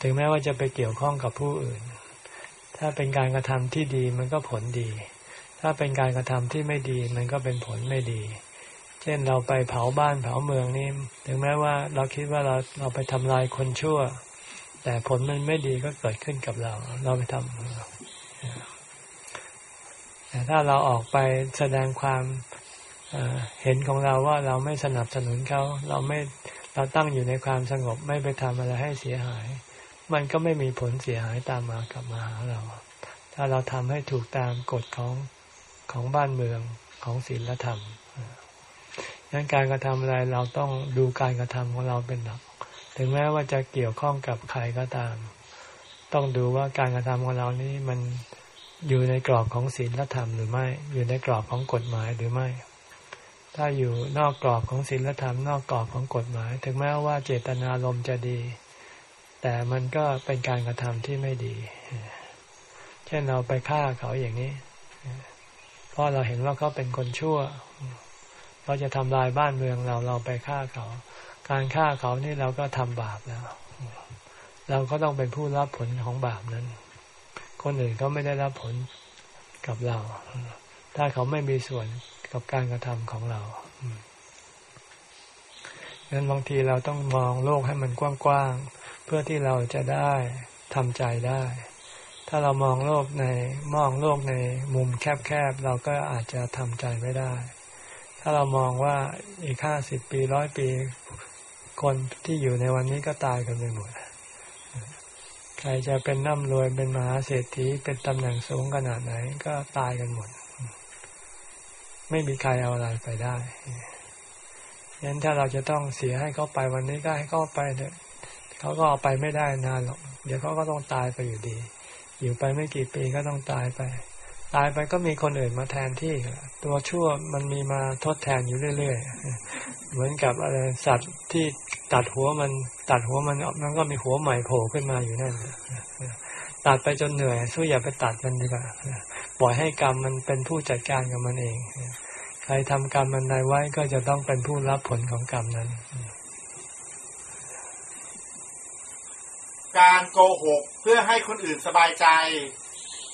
ถึงแม้ว่าจะไปเกี่ยวข้องกับผู้อื่น ถ้าเป็นการกระทำที่ดีมันก็ผลดี ถ้าเป็นการกระทำที่ไม่ดี มันก็เป็นผลไม่ดี เช่นเราไปเผาบ้านเผาเมืองนี่ถึงแม้ว่าเราคิดว่าเราเราไปทำลายคนชั่ว แต่ผลมันไม่ดีก็เกิดขึ้นกับเรา เราไปทำแต่ถ้าเราออกไปแสดงความ เห็นของเราว่าเราไม่สนับสนุนเขาเราไม่เราตั้งอยู่ในความสงบไม่ไปทำอะไรให้เสียหาย มันก็ไม่มีผลเสียหายตามมากลับมาหาเรา ถ้าเราทำให้ถูกตามกฎของของบ้านเมืองของศีลธรรมงั้นการกระทำอะไรเราต้องดูการกระทำของเราเป็นหลัก ถึงแม้ว่าจะเกี่ยวข้องกับใครก็ตาม ต้องดูว่าการกระทำของเรานี้มันอยู่ในกรอบของศีลธรรมหรือไม่ อยู่ในกรอบของกฎหมายหรือไม่ ถ้าอยู่นอกกรอบของศีลธรรมนอกกรอบของกฎหมาย ถึงแม้ว่าเจตนารมจะดี แต่มันก็เป็นการกระทำที่ไม่ดี เช่นเราไปฆ่าเขาอย่างนี้ เพราะเราเห็นว่าเขาเป็นคนชั่วเขาจะทำลายบ้านเมืองเราเราไปฆ่าเขา การฆ่าเขานี่เราก็ทำบาปแล้ว เราก็ต้องเป็นผู้รับผลของบาปนั้น คนอื่นก็ไม่ได้รับผลกับเรา ถ้าเขาไม่มีส่วน กับการกระทำของเรางั้นบางทีเราต้องมองโลกให้มันกว้างๆ เพื่อที่เราจะได้ทำใจได้ ถ้าเรามองโลกในมองโลกในมุมแคบๆ เราก็อาจจะทำใจไม่ได้ ถ้าเรามองว่าอีกห้าสิบปีร้อยปี คนที่อยู่ในวันนี้ก็ตายกันไปหมด ใครจะเป็นน่ำรวยเป็นมหาเศรษฐีเป็นตำแหน่งสูงขนาดไหนก็ตายกันหมด ไม่มีใครเอาอะไรไปได้ยันถ้าเราจะต้องเสียให้เขาไปวันนี้ก็ให้เขาไปเถอะเขาก็เอาไปไม่ได้นานหรอก เดี๋ยวเขาก็ต้องตายไปอยู่ดี อยู่ไปไม่กี่ปีก็ต้องตายไป ตายไปก็มีคนอื่นมาแทนที่ ตัวชั่วมันมีมาทดแทนอยู่เรื่อยๆ เหมือนกับอะไรสัตว์ที่ตัดหัวมัน ตัดหัวมันมันก็มีหัวใหม่โผล่ขึ้นมาอยู่นั่น ตัดไปจนเหนื่อยสู้อย่าไปตัดมันดีกว่าปล่อยให้กรรมมันเป็นผู้จัดการกับมันเองใครทำกรรมมันใดไว้ก็จะต้องเป็นผู้รับผลของกรรมนั้น การโกหกเพื่อให้คนอื่นสบายใจ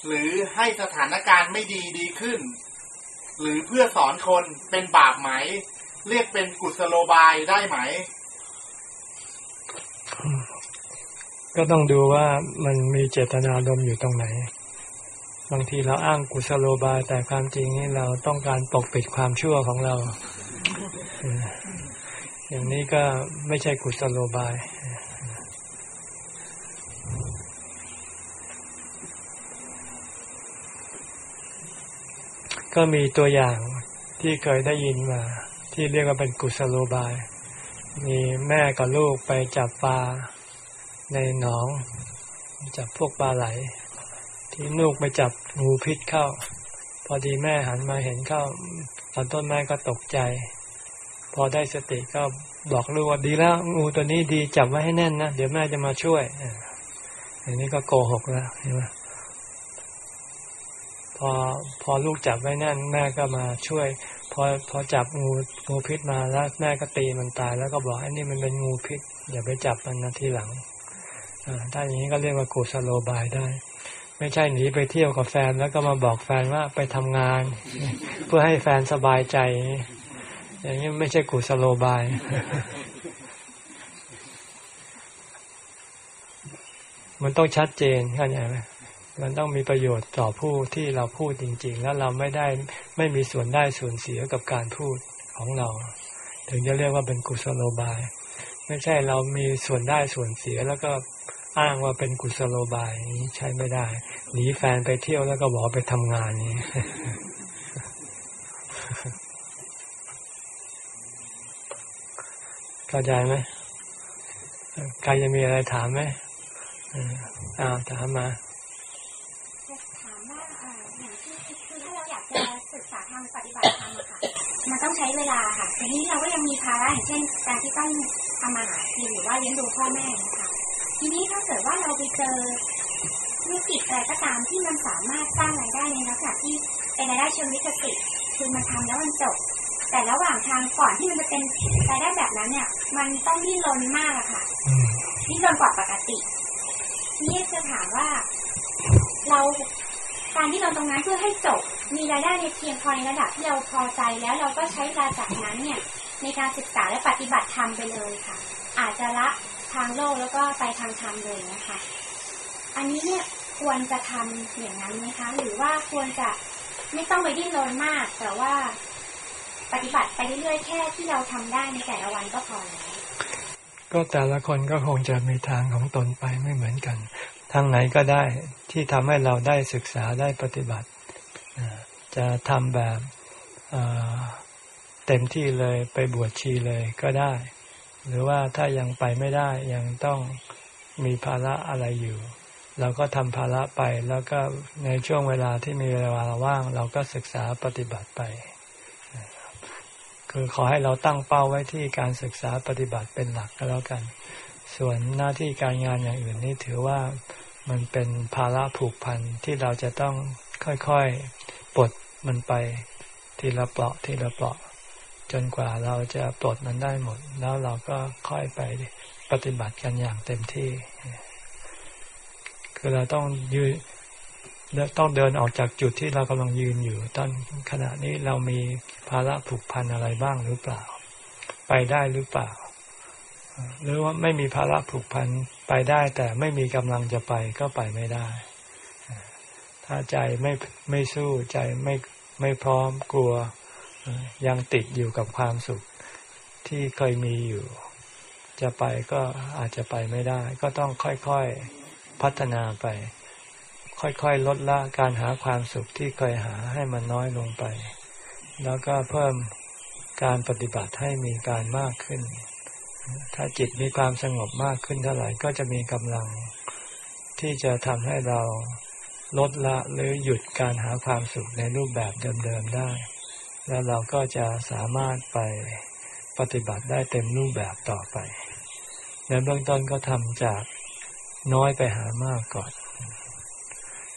หรือให้สถานการณ์ไม่ดีดีขึ้น หรือเพื่อสอนคนเป็นบาปไหม เรียกเป็นกุศโลบายได้ไหม ก็ต้องดูว่ามันมีเจตนาดมอยู่ตรงไหน บางทีเราอ้างกุศโลบายแต่ความจริงนี่เราต้องการปกปิดความชั่วของเรา อย่างนี้ก็ไม่ใช่กุศโลบายก็มีตัวอย่างที่เคยได้ยินมา ที่เรียกว่าเป็นกุศโลบาย มีแม่กับลูกไปจับปลา ในหนอง จับพวกปลาไหล ที่ลูกไปจับงูพิษเข้า พอดีแม่หันมาเห็นเข้าตอนต้นแม่ก็ตกใจ พอได้สติก็บอกลูกว่าดีแล้วงูตัวนี้ดีจับไว้ให้แน่นนะ เดี๋ยวแม่จะมาช่วยอันนี้ก็โกหกแล้วใช่ไหมพอพอลูกจับไว้แน่นแม่ก็มาช่วย พอพอจับงูงูพิษมาแล้วแม่ก็ตีมันตายแล้วก็บอกอันนี้มันเป็นงูพิษอย่าไปจับมันนะทีหลัง ถ้าอย่างนี้ก็เรียกว่ากุศโลบายได้ ไม่ใช่หนีไปเที่ยวกับแฟนแล้วก็มาบอกแฟนว่าไปทำงาน เพื่อให้แฟนสบายใจ อย่างนี้ไม่ใช่กุศโลบายมันต้องชัดเจนเข้าใจไหมมันต้องมีประโยชน์ต่อผู้ที่เราพูดจริง ๆ แล้วเราไม่ได้ไม่มีส่วนได้ส่วนเสียกับการพูดของเรา ถึงจะเรียกว่าเป็นกุศโลบาย ไม่ใช่เรามีส่วนได้ส่วนเสียแล้วก็ อ้างว่าเป็นกุศโลบายนี้ใช้ไม่ได้ หนีแฟนไปเที่ยวแล้วก็บอกไปทำงานนี้เข้าใจไหมใครจะมีอะไรถามไหมอ้าวถามมาถามว่าอย่างที่คือถ้าเราอยากจะศึกษาทางปฏิบัติธรรมอะค่ะ มันต้องใช้เวลาค่ะทีนี้เราก็ยังมีภาระอย่างเช่น การที่ต้องทำมาหากินหรือว่าเลี้ยงดูพ่อแม่นะคะ ทีนี้ถ้าเกิดว่าเราไปเจอธุรกิจอะไรก็ตามที่มันสามารถสร้างรายได้ในลักษณะที่เป็นรายได้เชิงวิกฤตคือมันทำแล้วมันจบ แต่ระหว่างทางก่อนที่มันจะเป็นรายได้แบบนั้นเนี่ย มันต้องดิ้นรนมากอะค่ะดิ้นรนกว่าปกติ นี่จะถามว่า เราการที่เราตรงนั้นเพื่อให้จบ มีรายได้ในเพียงพอในระดับที่เราพอใจแล้วเราก็ใช้เวลาจากนั้นเนี่ย ในการศึกษาและปฏิบัติธรรมไปเลยค่ะ อาจจะละ ทางโลกแล้วก็ไปทางธรรมเลยนะคะ อันนี้เนี่ยควรจะทำอย่างนั้นไหมคะ หรือว่าควรจะไม่ต้องไปดิ้นรนมาก แต่ว่าปฏิบัติไปเรื่อยๆแค่ที่เราทำได้ในแต่ละวันก็พอแล้วก็แต่ละคนก็คงจะมีทางของตนไปไม่เหมือนกัน ทางไหนก็ได้ที่ทำให้เราได้ศึกษาได้ปฏิบัติ จะทำแบบเต็มที่เลยไปบวชชีเลยก็ได้ หรือว่าถ้ายังไปไม่ได้ยังต้องมีภาระอะไรอยู่ เราก็ทำภาระไปแล้วก็ในช่วงเวลาที่มีเวลาว่าง เราก็ศึกษาปฏิบัติไป คือขอให้เราตั้งเป้าไว้ที่การศึกษาปฏิบัติเป็นหลักก็แล้วกัน ส่วนหน้าที่การงานอย่างอื่นนี่ถือว่ามันเป็นภาระผูกพันที่เราจะต้องค่อยๆปลดมันไปทีละเปราะทีละเปราะ จนกว่าเราจะปลดมันได้หมด แล้วเราก็ค่อยไปปฏิบัติกันอย่างเต็มที่ คือเราต้องยืนต้องเดินออกจากจุดที่เรากำลังยืนอยู่ ตอนขณะนี้เรามีภาระผูกพันอะไรบ้างหรือเปล่า ไปได้หรือเปล่า หรือว่าไม่มีภาระผูกพันไปได้ แต่ไม่มีกำลังจะไปก็ไปไม่ได้ ถ้าใจไม่ไม่สู้ใจไม่ไม่พร้อมกลัว ยังติดอยู่กับความสุขที่เคยมีอยู่ จะไปก็อาจจะไปไม่ได้ ก็ต้องค่อยๆพัฒนาไป ค่อยๆลดละการหาความสุขที่เคยหาให้มันน้อยลงไป แล้วก็เพิ่มการปฏิบัติให้มีการมากขึ้น ถ้าจิตมีความสงบมากขึ้นเท่าไหร่ก็จะมีกำลังที่จะทำให้เราลดละหรือหยุดการหาความสุขในรูปแบบเดิมๆได้ แล้วเราก็จะสามารถไปปฏิบัติได้เต็มรูปแบบต่อไป ในเบื้องต้นก็ทำจากน้อยไปหามากก่อน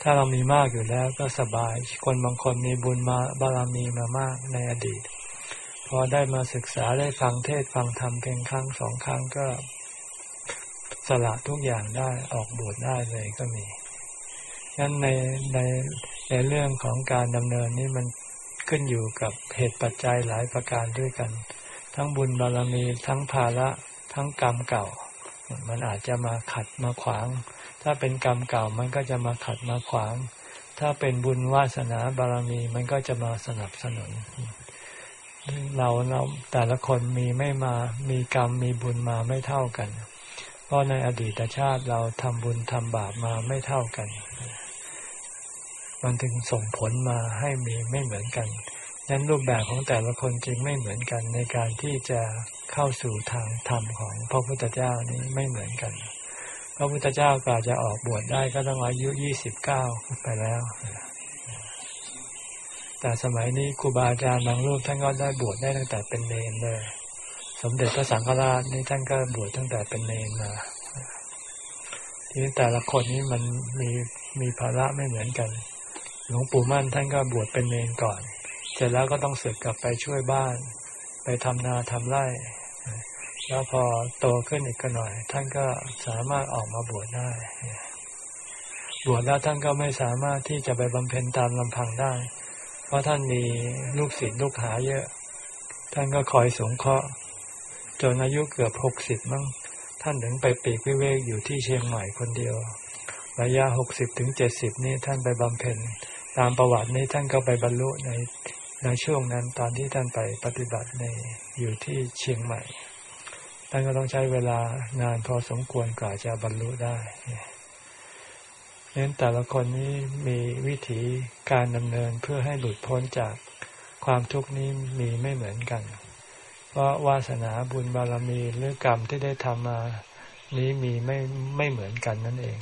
ถ้าเรามีมากอยู่แล้วก็สบาย คนบางคนมีบุญมาบารมีมามากในอดีต พอได้มาศึกษาได้ฟังเทศฟังธรรมเพียงครั้งสองครั้งก็สละทุกอย่างได้ออกบวชได้เลยก็มีงั้นในในในเรื่องของการดำเนินนี้มัน ขึ้นอยู่กับเหตุปัจจัยหลายประการด้วยกัน ทั้งบุญบารมีทั้งภาระทั้งกรรมเก่า มันอาจจะมาขัดมาขวาง ถ้าเป็นกรรมเก่ามันก็จะมาขัดมาขวาง ถ้าเป็นบุญวาสนาบารมีมันก็จะมาสนับสนุน เราเราแต่ละคนมีไม่มามีกรรมมีบุญมาไม่เท่ากัน เพราะในอดีตชาติเราทำบุญทำบาปมาไม่เท่ากัน มันถึงส่งผลมาให้มีไม่เหมือนกันนั้นรูปแบบของแต่ละคนจึงไม่เหมือนกันในการที่จะเข้าสู่ทางธรรมของพระพุทธเจ้านี้ไม่เหมือนกัน พระพุทธเจ้ากว่าจะออกบวชได้ก็ต้องอายุยี่สิบเก้าไปแล้ว แต่สมัยนี้ครูบาอาจารย์บางรูปท่านก็ได้บวชได้ตั้งแต่เป็นเนรเลย สมเด็จพระสังฆราชนี่ท่านก็บวชตั้งแต่เป็นเนรมาทีนี้แต่ละคนนี้มันมีมีภาระไม่เหมือนกัน หลวงปู่มั่นท่านก็บวชเป็นเนรก่อน เสร็จแล้วก็ต้องเสึกกลับไปช่วยบ้าน ไปทำนาทำไร่ แล้วพอโตขึ้นอีกหน่อย ท่านก็สามารถออกมาบวชได้ บวชแล้วท่านก็ไม่สามารถที่จะไปบำเพ็ญตามลำพังได้ เพราะท่านมีลูกศิษย์ลูกหาเยอะ ท่านก็คอยสงเคราะห์จนอายุเกือบหกสิบมั้ง ท่านถึงไปปีกวิเวกอยู่ที่เชียงใหม่คนเดียว ระยะหกสิบถึงเจ็ดสิบนี่ท่านไปบำเพ็ญ ตามประวัตินี้ท่านก็ไปบรรลุในในช่วงนั้นตอนที่ท่านไปปฏิบัติในอยู่ที่เชียงใหม่ ท่านก็ต้องใช้เวลานานพอสมควรกว่าจะบรรลุได้เน้นแต่ละคนนี้มีวิธีการดำเนินเพื่อให้หลุดพ้นจากความทุกข์นี้มีไม่เหมือนกัน เพราะวาสนาบุญบารมีหรือกรรมที่ได้ทำมานี้มีไม่ไม่เหมือนกันนั่นเอง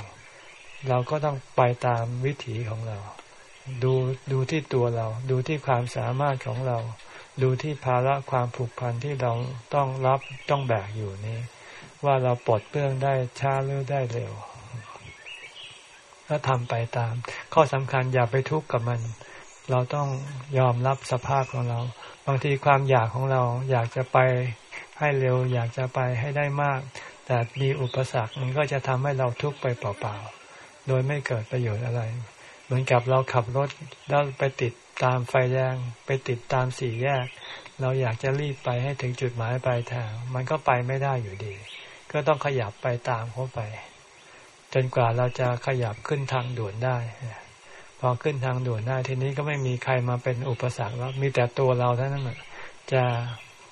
เราก็ต้องไปตามวิถีของเรา ดูดูที่ตัวเรา ดูที่ความสามารถของเรา ดูที่ภาระความผูกพันที่เราต้องรับต้องแบกอยู่นี้ ว่าเราปลดเปลื้องได้ช้าหรือได้เร็ว ก็ทำไปตาม ข้อสำคัญอย่าไปทุกข์กับมัน เราต้องยอมรับสภาพของเรา บางทีความอยากของเราอยากจะไปให้เร็ว อยากจะไปให้ได้มาก แต่มีอุปสรรคมันก็จะทำให้เราทุกข์ไปเปล่าๆโดยไม่เกิดประโยชน์อะไร เหมือนกับเราขับรถแล้วไปติดตามไฟแดงไปติดตามสี่แยก เราอยากจะรีบไปให้ถึงจุดหมายปลายทางมันก็ไปไม่ได้อยู่ดี ก็ต้องขยับไปตามเขาไป จนกว่าเราจะขยับขึ้นทางด่วนได้ พอขึ้นทางด่วนได้ทีนี้ก็ไม่มีใครมาเป็นอุปสรรคแล้วมีแต่ตัวเราเท่านั้นจะ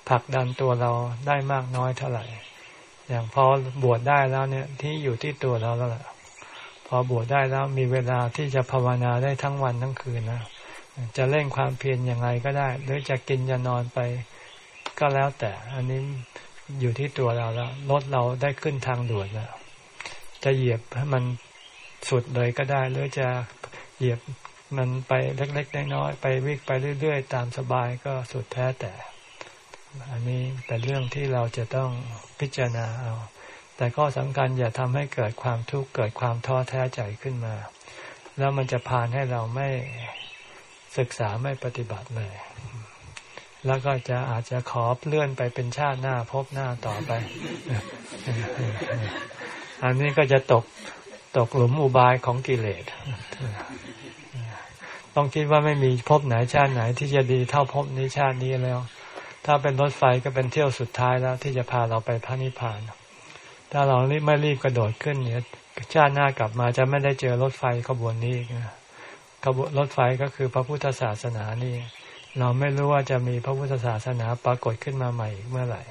ผลักดันตัวเราได้มากน้อยเท่าไหร่ อย่างพอบวชได้แล้วเนี่ยที่อยู่ที่ตัวเราแล้วแหละ พอบวชได้แล้วมีเวลาที่จะภาวนาได้ทั้งวันทั้งคืนนะจะเร่งความเพียรอย่างไรก็ได้ หรือจะกินจะนอนไปก็แล้วแต่ อันนี้อยู่ที่ตัวเราแล้วรถเราได้ขึ้นทางด่วนแล้วจะเหยียบให้มันสุดเลยก็ได้ หรือจะเหยียบมันไปเล็กๆน้อยๆไปวิ่งไปเรื่อย ๆ ตามสบายก็สุดแท้แต่ อันนี้เป็นเรื่องที่เราจะต้องพิจารณาเอา แต่ก็สำคัญอย่าทำให้เกิดความทุกข์เกิดความท้อแท้ใจขึ้นมา แล้วมันจะพานให้เราไม่ศึกษาไม่ปฏิบัติเลย แล้วก็จะอาจจะขอเลื่อนไปเป็นชาติหน้าพบหน้าต่อไป อันนี้ก็จะตกตกหลุมอุบายของกิเลส ต้องคิดว่าไม่มีพบไหนชาติไหน ที่จะดีเท่าพบนี้ชาตินี้แล้ว ถ้าเป็นรถไฟก็เป็นเที่ยวสุดท้ายแล้ว ที่จะพาเราไปพระนิพพาน ถ้าเราไม่รีบกระโดดขึ้นเนี่ยชาติหน้ากลับมาจะไม่ได้เจอรถไฟขบวนนี้ขบวนรถไฟก็คือพระพุทธศาสนานี่ เราไม่รู้ว่าจะมีพระพุทธศาสนาปรากฏขึ้นมาใหม่เมื่อไหร่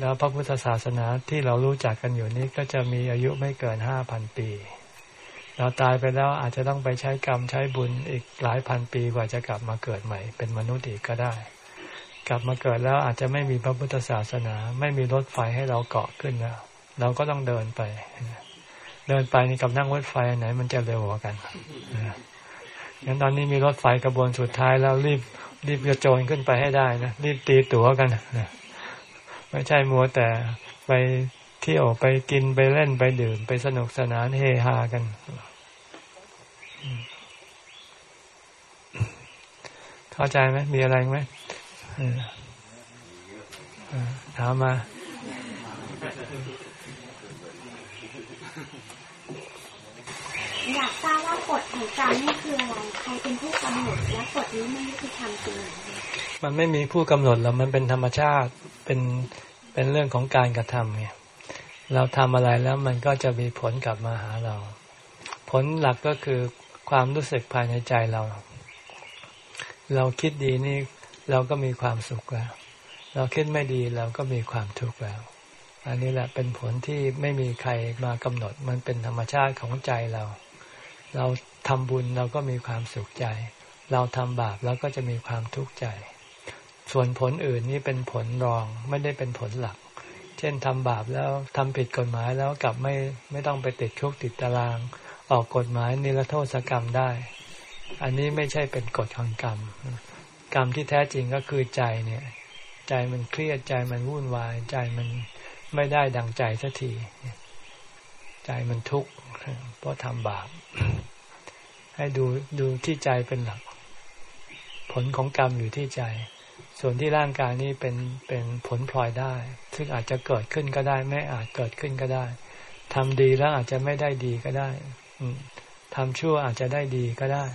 แล้วพระพุทธศาสนาที่เรารู้จักกันอยู่นี้ก็จะมีอายุไม่เกินห้าพันปี เราตายไปแล้วอาจจะต้องไปใช้กรรมใช้บุญอีกหลายพันปีกว่าจะกลับมาเกิดใหม่ เป็นมนุษย์อีกก็ได้ กลับมาเกิดแล้วอาจจะไม่มีพระพุทธศาสนา ไม่มีรถไฟให้เราเกาะขึ้นแล้ว เราก็ต้องเดินไป เดินไปนี่กับนั่งรถไฟไหน มันจะเร็วกว่ากันงั้นตอนนี้มีรถไฟกระบวนสุดท้ายแล้วรีบ รีบกระโจนขึ้นไปให้ได้นะรีบตีตั๋วกันนะไม่ใช่มัวแต่ไปเที่ยวไปกินไปเล่นไปดื่มไปสนุกสนานเฮฮากัน เข้าใจไหมมีอะไรไหมถามมาอยากทราบว่ากฎแห่งกรรมนี่คืออะไร ใครเป็นผู้กำหนดและกฎนี้ไม่ยุติธรรมจริงมันไม่มีผู้กำหนดแล้วมันเป็นธรรมชาติเป็นเป็นเรื่องของการกระทำไงเราทำอะไรแล้วมันก็จะมีผลกลับมาหาเรา ผลหลักก็คือความรู้สึกภายในใจเรา เราคิดดีนี่เราก็มีความสุขแล้ว เราคิดไม่ดีเราก็มีความทุกข์แล้ว อันนี้แหละเป็นผลที่ไม่มีใครมากำหนดมันเป็นธรรมชาติของใจเรา เราทำบุญเราก็มีความสุขใจ เราทำบาปแล้วก็จะมีความทุกข์ใจ ส่วนผลอื่นนี่เป็นผลรองไม่ได้เป็นผลหลัก เช่นทำบาปแล้วทำผิดกฎหมายแล้วกลับไม่ไม่ต้องไปติดคุกติดตาราง ออกกฎหมายนิรโทษกรรมได้ อันนี้ไม่ใช่เป็นกฎของกรรม กรรมที่แท้จริงก็คือใจเนี่ย ใจมันเครียดใจมันวุ่นวาย ใจมันไม่ได้ดังใจสักที ใจมันทุกข์เพราะทำบาป ให้ดูดูที่ใจเป็นหลัก ผลของกรรมอยู่ที่ใจ ส่วนที่ร่างกายนี้เป็นเป็นผลพลอยได้ ซึ่งอาจจะเกิดขึ้นก็ได้ ไม่อาจเกิดขึ้นก็ได้ทำดีแล้วอาจจะไม่ได้ดีก็ได้ทำชั่วอาจจะได้ดีก็ได้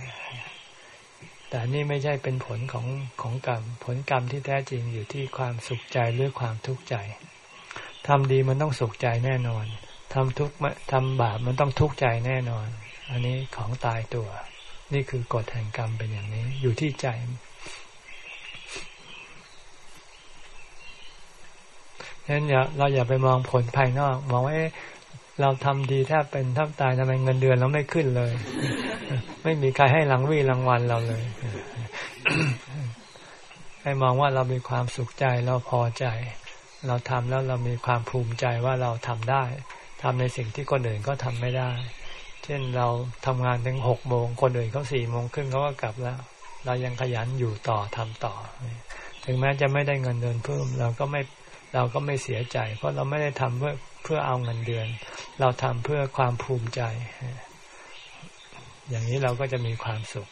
แต่นี่ไม่ใช่เป็นผลของของกรรม ผลกรรมที่แท้จริงอยู่ที่ความสุขใจหรือความทุกข์ใจทำดีมันต้องสุขใจแน่นอนทำทุกข์ทำบาปมันต้องทุกข์ใจแน่นอน อันนี้ของตายตัว นี่คือกฎแห่งกรรมเป็นอย่างนี้ อยู่ที่ใจฉะนั้นอย่าเราอย่าไปมองผลภายนอก มองว่าเราทำดีแทบเป็นแทบตายทำไมเงินเดือนเราไม่ขึ้นเลย ไม่มีใครให้รางวีรางวัลเราเลยให้มองว่าเรามีความสุขใจเราพอใจ เราทำแล้วเรามีความภูมิใจว่าเราทำได้ทำในสิ่งที่คนอื่นก็ทำไม่ได้ เช่นเราทำงานถึงหกโมงคนอื่นเขาสี่โมงครึ่งเขาก็กลับแล้ว เรายังขยันอยู่ต่อทำต่อ ถึงแม้จะไม่ได้เงินเดือนเพิ่ม เราก็ไม่เราก็ไม่เสียใจ เพราะเราไม่ได้ทำเพื่อเพื่อเอาเงินเดือน เราทำเพื่อความภูมิใจ อย่างนี้เราก็จะมีความสุข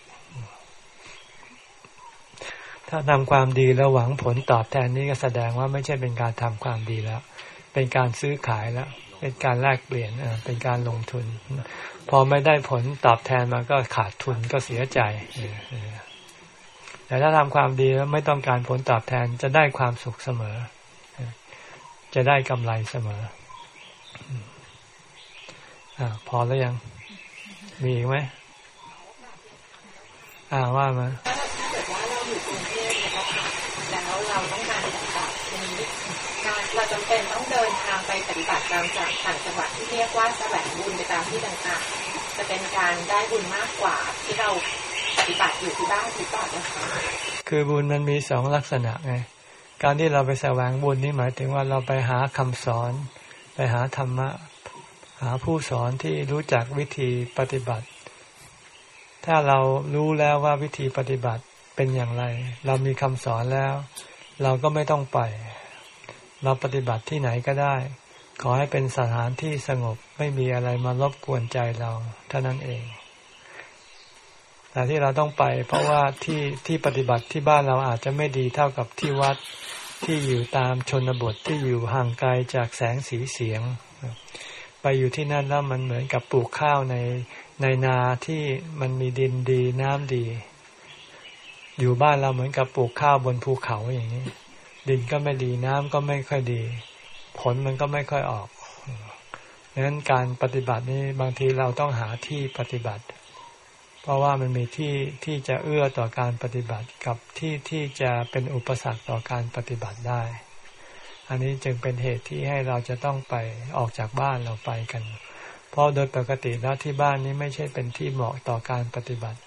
ถ้าทำความดีแล้วหวังผลตอบแทนนี้ก็แสดงว่าไม่ใช่เป็นการทำความดีแล้ว เป็นการซื้อขายแล้ว เป็นการแลกเปลี่ยนเป็นการลงทุน พอไม่ได้ผลตอบแทนมาก็ขาดทุนก็เสียใจแต่ถ้าทำความดีแล้วไม่ต้องการผลตอบแทนจะได้ความสุขเสมอ จะได้กำไรเสมออพอแล้วยัง มีอีกไหมอ่าว่ามาเราจำเป็นต้องเดินทางไปป ฏิบัติตามจากต่างจังหวัดที่เรียกว่าแสวงบุญไปตามที่ต่างๆ จะเป็นการได้บุญมากกว่าที่เราปฏิบัติอยู่ที่บ้านหรือเปล่านะคะคือบุญมันมีสองลักษณะไงการที่เราไปแสวงบุญนี่หมายถึงว่าเราไปหาคำสอน ไปหาธรรมะ หาผู้สอนที่รู้จักวิธีปฏิบัติ ถ้าเรารู้แล้วว่าวิธีปฏิบัติเป็นอย่างไร เรามีคำสอนแล้ว เราก็ไม่ต้องไป เราปฏิบัติที่ไหนก็ได้ ขอให้เป็นสถานที่สงบไม่มีอะไรมารบกวนใจเราเท่านั้นเอง แต่ที่เราต้องไป เพราะว่าที่ที่ปฏิบัติที่บ้านเราอาจจะไม่ดีเท่ากับที่วัดที่อยู่ตามชนบทที่อยู่ห่างไกลจากแสงสีเสียง ไปอยู่ที่นั่นแล้วมันเหมือนกับปลูกข้าวในในนาที่มันมีดินดีน้ำดี อยู่บ้านเราเหมือนกับปลูกข้าวบนภูเขาอย่างนี้ ดินก็ไม่ดีน้ำก็ไม่ค่อยดี ผลมันก็ไม่ค่อยออกดังนั้นการปฏิบัตินี้บางทีเราต้องหาที่ปฏิบัติ เพราะว่ามันมีที่ที่จะเอื้อต่อการปฏิบัติกับที่ที่จะเป็นอุปสรรคต่อการปฏิบัติได้ อันนี้จึงเป็นเหตุที่ให้เราจะต้องไปออกจากบ้านเราไปกัน เพราะโดยปกติแล้วที่บ้านนี้ไม่ใช่เป็นที่เหมาะต่อการปฏิบัติ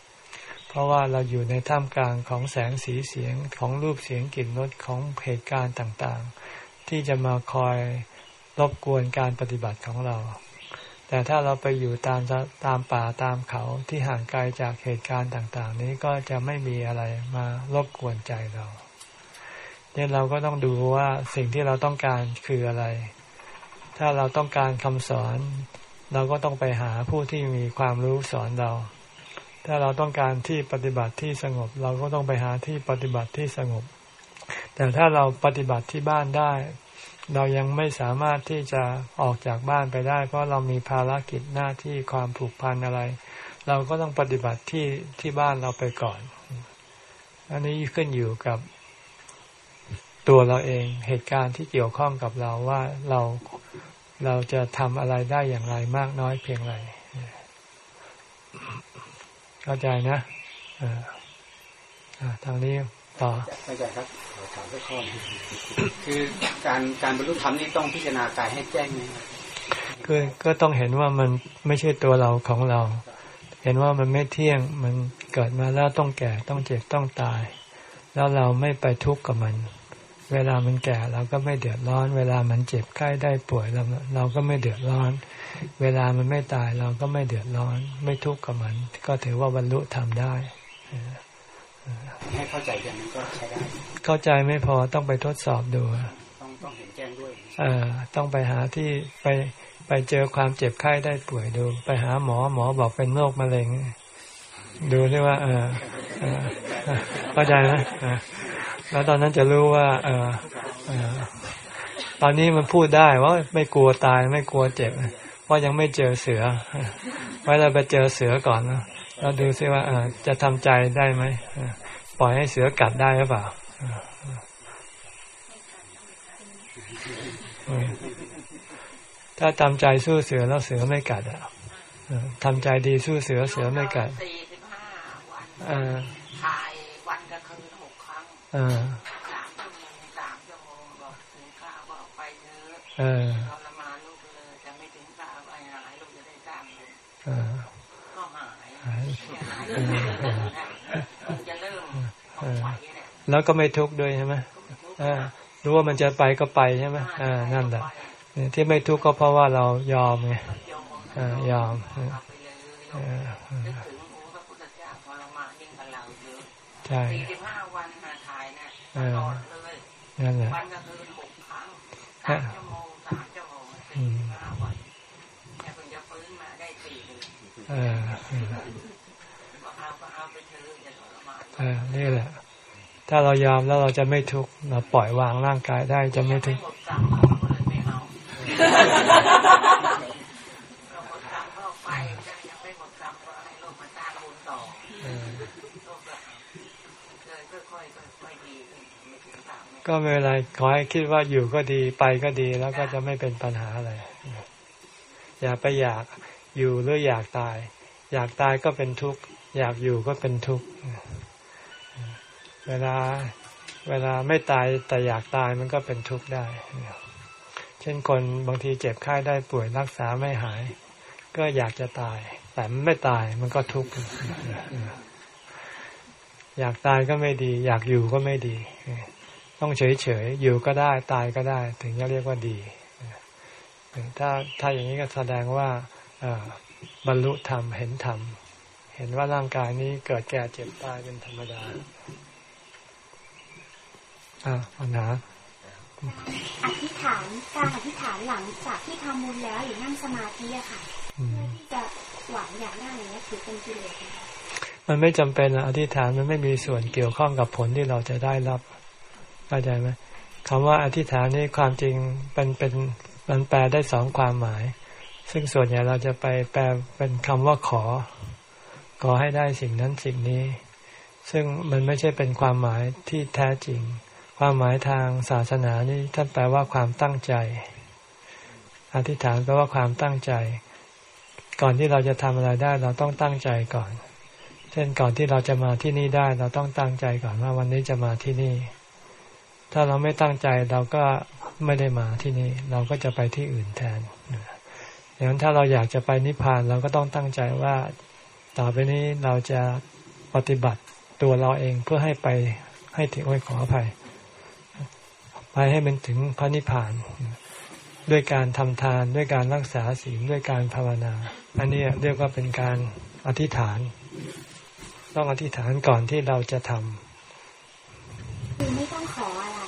เพราะว่าเราอยู่ในท่ามกลางของแสงสีเสียงของรูปเสียงกลิ่นรสของเหตุการณ์ต่างๆ ที่จะมาคอยรบกวนการปฏิบัติของเรา แต่ถ้าเราไปอยู่ตามตามป่าตามเขาที่ห่างไกลจากเหตุการณ์ต่าง ๆ นี้ก็จะไม่มีอะไรมารบกวนใจเราเนี่ยเราก็ต้องดูว่าสิ่งที่เราต้องการคืออะไร ถ้าเราต้องการคำสอน เราก็ต้องไปหาผู้ที่มีความรู้สอนเรา ถ้าเราต้องการที่ปฏิบัติที่สงบ เราก็ต้องไปหาที่ปฏิบัติที่สงบ แต่ถ้าเราปฏิบัติที่บ้านได้ เรายังไม่สามารถที่จะออกจากบ้านไปได้ เพราะเรามีภารกิจหน้าที่ความผูกพันอะไร เราก็ต้องปฏิบัติที่ที่บ้านเราไปก่อน อันนี้ขึ้นอยู่กับตัวเราเองเหตุการณ์ที่เกี่ยวข้องกับเราว่าเราเราจะทำอะไรได้อย่างไรมากน้อยเพียงไรเข้าใจนะทางนี้ต่อเข้าใจครับ ถามสักข้อคือการการบรรลุธรรมนี่ต้องพิจารณากายให้แจ้งไหมคือก็ต้องเห็นว่ามันไม่ใช่ตัวเราของเรา เห็นว่ามันไม่เที่ยงมันเกิดมาแล้วต้องแก่ต้องเจ็บต้องตาย แล้วเราไม่ไปทุกข์กับมัน เวลามันแก่เราก็ไม่เดือดร้อน เวลามันเจ็บไข้ได้ป่วยเราเราก็ไม่เดือดร้อน เวลามันไม่ตายเราก็ไม่เดือดร้อน ไม่ทุกข์กับมัน ก็ถือว่าบรรลุทำได้ ให้เข้าใจอย่างนี้ก็ใช้ได้ เข้าใจไม่พอต้องไปทดสอบดู ต้องต้องเห็นแจ้งด้วย เออ ต้องไปหาที่ไปไปเจอความเจ็บไข้ได้ป่วยดู ไปหาหมอหมอบอกเป็นโรคมะเร็ง ดูที่ว่า เออเข้าใจไหมแล้วตอนนั้นจะรู้ว่า เออตอนนี้มันพูดได้ว่าไม่กลัวตายไม่กลัวเจ็บเพราะยังไม่เจอเสือไว้เราไปเจอเสือก่อนนะ แล้วดูซิว่าจะทำใจได้ไหมปล่อยให้เสือกัดได้หรือเปล่าถ้าทำใจสู้เสือแล้วเสือไม่กัดอะทำใจดีสู้เสือเสือไม่กัดอ่าสามชั่วโมงสามชั่วโมงบอกถึงข้าวบอกไปเถอะ แล้วก็ไม่ทุกข์ด้วยใช่ไหมรู้ว่ามันจะไปก็ไปใช่ไหมนั่นแหละที่ไม่ทุกข์ก็เพราะว่าเรายอมไงยอมใช่ตลอดเลยนั่นแหละวันก็คือหกครั้งสามชั่วโมงสามชั่วโมงห้าวันแค่เพิ่งจะฟื้นมาได้สี่เดืออ นี่แหละ ถ้าเรายอมแล้วเราจะไม่ทุกข์เราปล่อยวางร่างกายได้จะไม่ทุกข์ก็ไม่เป็นไรขอให้คิดว่าอยู่ก็ดีไปก็ดีแล้วก็จะไม่เป็นปัญหาอะไร อย่าไปอยากอยู่หรืออยากตาย อยากตายก็เป็นทุกข์ อยากอยู่ก็เป็นทุกข์ เวลาเวลาไม่ตายแต่อยากตายมันก็เป็นทุกข์ได้ เช่นคนบางทีเจ็บไข้ได้ป่วยรักษาไม่หาย ก็อยากจะตาย แต่ไม่ตายมันก็ทุกข์ อยากตายก็ไม่ดี อยากอยู่ก็ไม่ดี ต้องเฉยเฉยอยู่ก็ได้ตายก็ได้ ถึงจะเรียกว่าดี ถ้าถ้าอย่างนี้ก็แสดงว่าบรรลุธรรมเห็นธรรม เห็นว่าร่างกายนี้เกิดแก่เจ็บตายเป็นธรรมดา อ่าปัญหาอธิษฐานการอธิษฐานหลังจากที่ทำบุญแล้วหรือนั่งสมาธิอะค่ะอืมเพื่อที่จะหวังอยากได้อะไรเงี้ยถือเป็นกิเลสไหมคะมันไม่จำเป็นอะอธิษฐานมันไม่มีส่วนเกี่ยวข้องกับผลที่เราจะได้รับเข้าใจไหมคำว่าอธิษฐานนี่ความจริงเป็นเป็นมันแปลได้สองความหมาย ซึ่งส่วนใหญ่เราจะไปแปลเป็นคำว่าขอ ขอให้ได้สิ่งนั้นสิ่งนี้ ซึ่งมันไม่ใช่เป็นความหมายที่แท้จริง ความหมายทางศาสนานี่ท่านแปลว่าความตั้งใจ อธิษฐานแปลว่าความตั้งใจ ก่อนที่เราจะทำอะไรได้ เราต้องตั้งใจก่อน เช่นก่อนที่เราจะมาที่นี่ได้ เราต้องตั้งใจก่อนว่าวันนี้จะมาที่นี่ ถ้าเราไม่ตั้งใจเราก็ไม่ได้มาที่นี่ เราก็จะไปที่อื่นแทนดังนั้นถ้าเราอยากจะไปนิพพานเราก็ต้องตั้งใจว่าต่อไปนี้เราจะปฏิบัติตัวเราเองเพื่อให้ไปให้ถึงโอ้ยขออภัย ไปให้มันถึงพระนิพพาน ด้วยการทำทานด้วยการรักษาศีลด้วยการภาวนา อันนี้เรียกว่าเป็นการอธิษฐาน ต้องอธิษฐานก่อนที่เราจะทำคือไม่ต้องขออะไร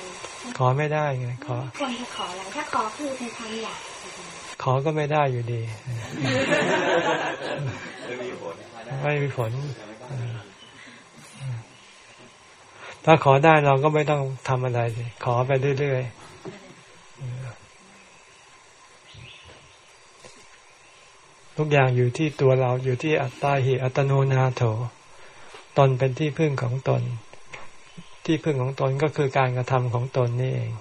ขอไม่ได้ไงขอไม่ควรจะขออะไรถ้าขอคือเป็นความอยากขอก็ไม่ได้อยู่ดี ไม่มีผลเออ ถ้าขอได้เราก็ไม่ต้องทำอะไรสิขอไปเรื่อยๆ ทุกอย่างอยู่ที่ตัวเราอยู่ที่อัตตาหิอัตโนนาโถ ตนเป็นที่พึ่งของตน ที่พึ่งของตนก็คือการกระทำของตนนี่เอง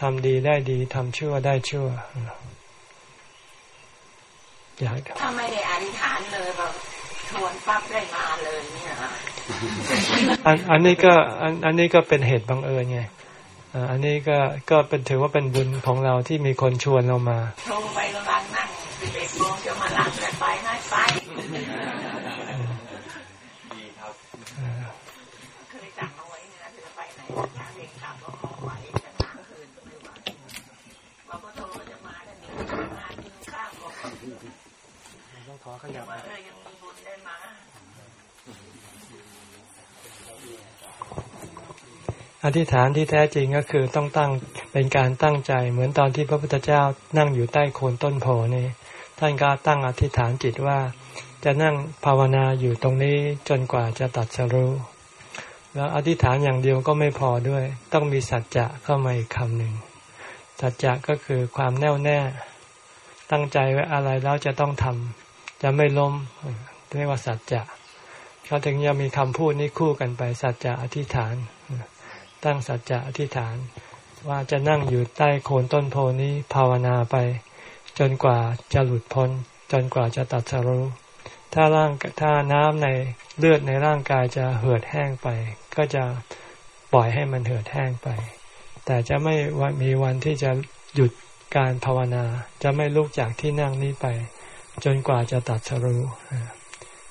ทำดีได้ดีทำชั่วได้ชั่วอยากถ้าไม่ได้อธิษฐานเลยแบบชวนปั๊บได้มาเลยเนี่ย อันอันนี้ก็อันอันนี้ก็เป็นเหตุบังเอิญไงอ่าอันนี้ก็ก็เป็นถือว่าเป็นบุญของเราที่มีคนชวนเรามาโทรไปกำลังนั่งสิบเอ็ดโมงจะมารับแล้วไปให้ไปเคยสั่งเอาไว้นะจะไปไหนถ้าเด็กขับก็ขอไว้จะค้างคืนก็ไม่ไหวเราก็โทรจะมาแล้วนี่มากินข้าวบอกต้องขอขยับ ว่าเออยังมีบุญได้มา อธิษฐานที่แท้จริงก็คือต้องตั้งเป็นการตั้งใจ เหมือนตอนที่พระพุทธเจ้านั่งอยู่ใต้โคนต้นโพนี่ท่านก็ตั้งอธิษฐานจิตว่า จะนั่งภาวนาอยู่ตรงนี้จนกว่าจะตัดสรู้แล้วอธิษฐานอย่างเดียวก็ไม่พอด้วย ต้องมีสัจจะเข้ามาอีกคำหนึ่งสัจจะก็คือความแน่วแน่ ตั้งใจไว้อะไรแล้วจะต้องทำจะไม่ล้มเรียกว่าสัจจะเขาถึงจะมีคำพูดนี้คู่กันไปสัจจะอธิษฐาน ตั้งสัจจะอธิษฐาน ว่าจะนั่งอยู่ใต้โคนต้นโพนี้ภาวนาไป จนกว่าจะหลุดพ้น จนกว่าจะตัดสรู้ถ้าร่างถ้าน้ำในเลือดในร่างกายจะเหือดแห้งไป ก็จะปล่อยให้มันเหือดแห้งไป แต่จะไม่มีวันที่จะหยุดการภาวนา จะไม่ลุกจากที่นั่งนี้ไป จนกว่าจะตัดสรู้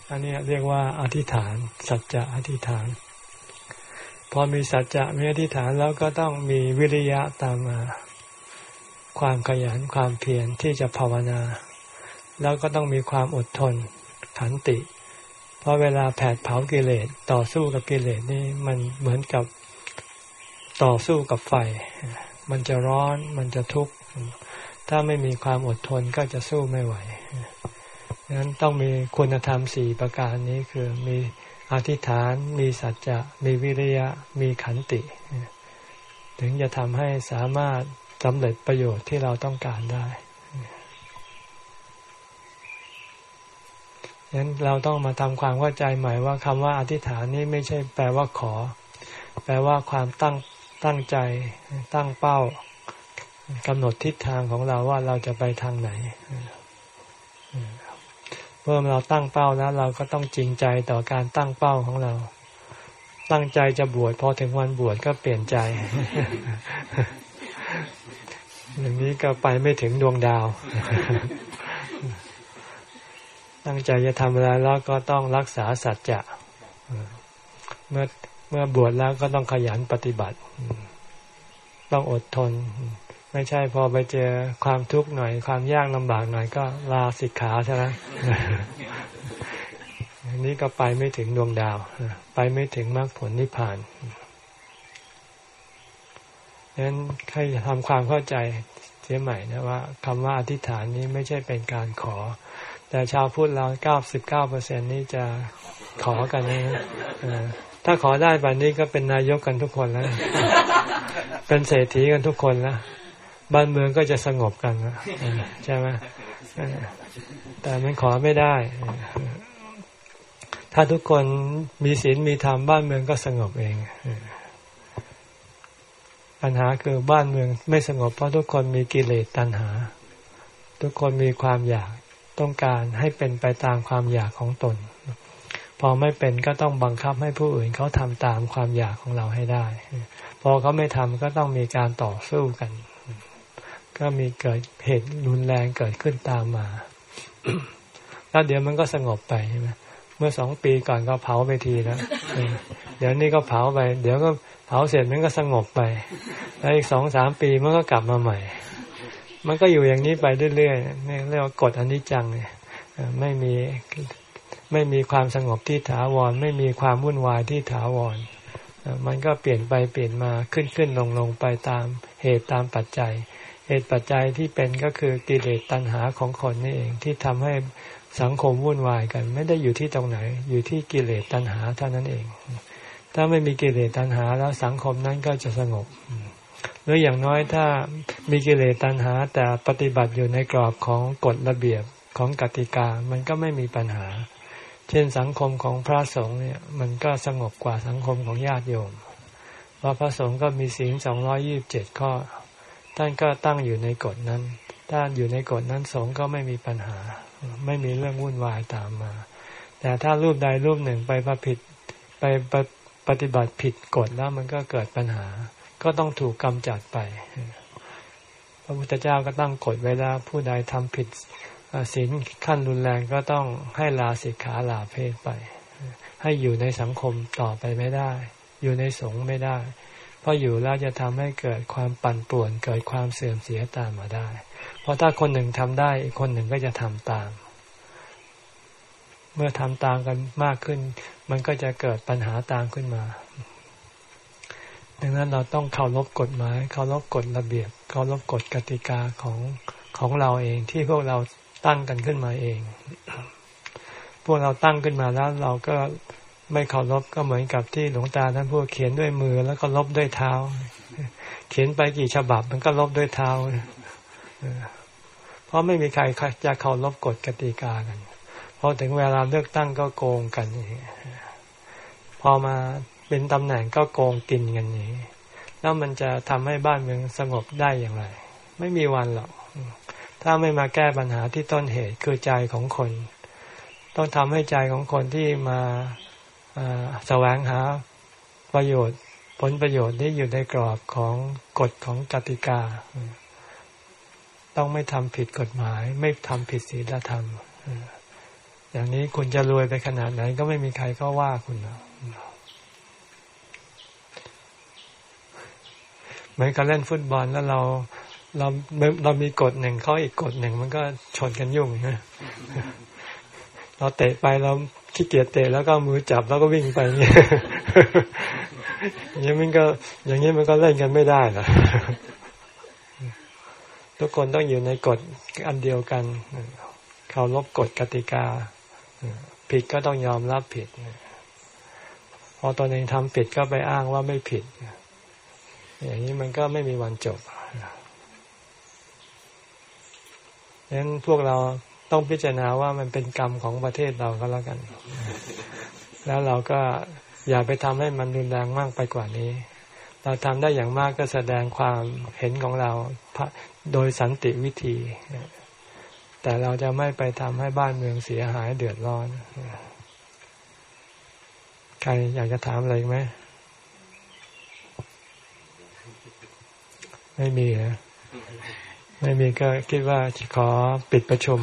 อันนี้เรียกว่าอธิษฐาน สัจจะอธิษฐาน พอมีสัจจะมีอธิษฐานแล้วก็ต้องมีวิริยะตามมา ความขยันความเพียรที่จะภาวนา แล้วก็ต้องมีความอดทนขันติ เพราะเวลาแผดเผากิเลสต่อสู้กับกิเลสนี่มันเหมือนกับต่อสู้กับไฟ มันจะร้อนมันจะทุกข์ ถ้าไม่มีความอดทนก็จะสู้ไม่ไหวดังนั้นต้องมีคุณธรรมสี่ประการนี้คือมี อธิษฐานมีสัจจะมีวิริยะมีขันติ ถึงจะทำให้สามารถสำเร็จประโยชน์ที่เราต้องการได้ฉะนั้นเราต้องมาทำความเข้าใจใหม่ว่าคำว่าอธิษฐานนี้ไม่ใช่แปลว่าขอ แปลว่าความตั้งตั้งใจ ตั้งเป้ากำหนดทิศทางของเราว่าเราจะไปทางไหน มื่อเราตั้งเป้าแล้ว เราก็ต้องจริงใจต่อการตั้งเป้าของเรา ตั้งใจจะบวชพอถึงวันบวชก็เปลี่ยนใจอย่างนี้ก็ไปไม่ถึงดวงดาว ตั้งใจจะทำอะไรแล้วก็ต้องรักษาสัจจะเมื่อเมื่อบวชแล้วก็ต้องขยันปฏิบัติ ต้องอดทน ไม่ใช่พอไปเจอความทุกข์หน่อย ความยากลำบากหน่อยก็ลาสิกขาใช่ไหมนี้ก็ไปไม่ถึงดวงดาว ไปไม่ถึงมรรคผลนิพพานฉะนั้นให้ทำความเข้าใจเสียใหม่นะว่าคำว่าอธิษฐานนี้ไม่ใช่เป็นการขอ แต่ชาวพุทธเราเก้าสิบเก้าเปอร์เซ็นนี้จะขอกันนะถ้าขอได้แบบนี้ก็เป็นนายกกันทุกคนแล้ว เป็นเศรษฐีกันทุกคนแล้ว บ้านเมืองก็จะสงบกันนะใช่ไหมแต่มันขอไม่ได้ ถ้าทุกคนมีศีลมีธรรมบ้านเมืองก็สงบเองปัญหาคือบ้านเมืองไม่สงบเพราะทุกคนมีกิเลสตัณหา ทุกคนมีความอยากต้องการให้เป็นไปตามความอยากของตน พอไม่เป็นก็ต้องบังคับให้ผู้อื่นเขาทำตามความอยากของเราให้ได้ พอเขาไม่ทำก็ต้องมีการต่อสู้กัน ก็มีเกิดเหตุรุนแรงเกิดขึ้นตามมา แล้วเดี๋ยวมันก็สงบไปใช่ไหมเมื่อสองปีก่อนก็เผาไปทีแล้วเดี๋ยวนี้ก็เผาไป เดี๋ยวก็เผาเสร็จมันก็สงบไป แล้วอีกสองสามปีมันก็กลับมาใหม่ มันก็อยู่อย่างนี้ไปเรื่อยๆนี่เรียกว่ากฎอนิจจังเนี่ยไม่มีไม่มีความสงบที่ถาวร ไม่มีความวุ่นวายที่ถาวร มันก็เปลี่ยนไปเปลี่ยนมาขึ้นขึ้นลงลงไปตามเหตุตามปัจจัย เหตุปัจจัยที่เป็นก็คือกิเลสตัณหาของคนนี่เองที่ทำให้สังคมวุ่นวายกัน ไม่ได้อยู่ที่ตรงไหน อยู่ที่กิเลสตัณหาเท่านั้นเอง ถ้าไม่มีกิเลสตัณหาแล้วสังคมนั้นก็จะสงบหรืออย่างน้อยถ้ามีกิเลสตัณหา แต่ปฏิบัติอยู่ในกรอบของกฎระเบียบของกติกามันก็ไม่มีปัญหา เช่นสังคมของพระสงฆ์เนี่ยมันก็สงบกว่าสังคมของญาติโยมเพราะพระสงฆ์ก็มีศีลสองร้อยี่บเจ็ดข้อ ท่านก็ตั้งอยู่ในกฎนั้นถ้าอยู่ในกฎนั้นสงฆ์ก็ไม่มีปัญหา ไม่มีเรื่องวุ่นวายตามมา แต่ถ้ารูปใดรูปหนึ่งไปประผิดไปปฏิบัติผิดกฎแล้วมันก็เกิดปัญหา ก็ต้องถูกกำจัดไป พระพุทธเจ้าก็ตั้งกฎไว้แล้วผู้ใดทำผิดศีลขั้นรุนแรงก็ต้องให้ลาสิกขาลาเพศไป ให้อยู่ในสังคมต่อไปไม่ได้ อยู่ในสงฆ์ไม่ได้ ราะอยู่แล้วจะทำให้เกิดความปั่นป่วน เกิดความเสื่อมเสียตามมาได้ เพราะถ้าคนหนึ่งทำได้ อีกคนหนึ่งก็จะทำตาม เมื่อทำตามกันมากขึ้น มันก็จะเกิดปัญหาตามขึ้นมา ดังนั้นเราต้องเคารพกฎหมายเคารพกฎระเบียบเคารพกฎกติกาของของเราเองที่พวกเราตั้งกันขึ้นมาเอง พวกเราตั้งขึ้นมาแล้วเราก็ ไม่เคารพก็เหมือนกับที่หลวงตาท่านพูดเขียนด้วยมือ แล้วก็ลบด้วยเท้า เขียนไปกี่ฉบับมันก็ลบด้วยเท้าเพราะไม่มีใครจะเคารพกฎกติกากันพอถึงเวลาเลือกตั้งก็โกงกันพอมาเป็นตำแหน่งก็โกงกินกันนี่แล้วมันจะทำให้บ้านเมืองสงบได้อย่างไร ไม่มีวันหรอก ถ้าไม่มาแก้ปัญหาที่ต้นเหตุคือใจของคน ต้องทำให้ใจของคนที่มา แสวงหาประโยชน์ ผลประโยชน์ที่อยู่ในกรอบของกฎของกติกา ต้องไม่ทำผิดกฎหมาย ไม่ทำผิดศีลธรรมอย่างนี้คุณจะรวยไปขนาดไหนก็ไม่มีใครก็ว่าคุณเหมือนกับเล่นฟุตบอลแล้วเราเราเรามีกฎหนึ่งเขาอีกกฎหนึ่งมันก็ชนกันยุ่งนะเราเตะไปเรา ขี้เกียจเตะแล้วก็มือจับแล้วก็วิ่งไปอย่างนี้อย่างนี้มันก็ อย่างนี้มันก็เล่นกันไม่ได้หรอทุกคนต้องอยู่ในกฎอันเดียวกันเคารพกฎกติกา ผิดก็ต้องยอมรับผิด พอตอนเองทำผิดก็ไปอ้างว่าไม่ผิด อย่างนี้มันก็ไม่มีวันจบดังนั้นพวกเรา ต้องพิจารณาว่ามันเป็นกรรมของประเทศเราก็แล้วกัน แล้วเราก็อย่าไปทำให้มันรุนแรงมากไปกว่านี้ เราทำได้อย่างมากก็แสดงความเห็นของเราโดยสันติวิธี แต่เราจะไม่ไปทำให้บ้านเมืองเสียหายเดือดร้อน ใครอยากจะถามอะไรไหม ไม่มีเหรอ ไม่มีก็คิดว่าขอปิดประชุม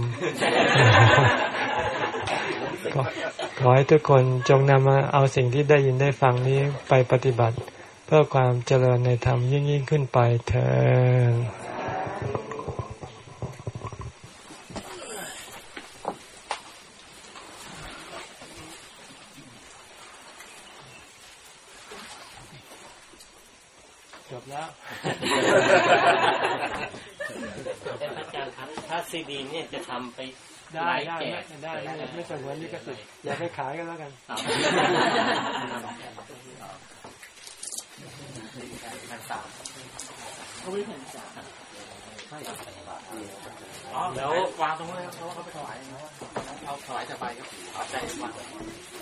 ขอให้ทุกคนจงนำมาเอาสิ่งที่ได้ยินได้ฟังนี้ไปปฏิบัติ เพื่อความเจริญในธรรมยิ่งยิ่งขึ้นไปเถิดจบแล้ว แต่พระอาจารย์ ครับถ้าซีดีเนี่ยจะทำไปได้ไลฟ์ได้แจได้กได้ไม่ไม่สงวนลิขสิทธิ์อย่าไปขายกันแล้วกันครับพันสามเขาไม่เห็นจ่าแล้ววางตรงนั้นเขาเขาไปถวายเอาถวายจะไปก็เอาใจมา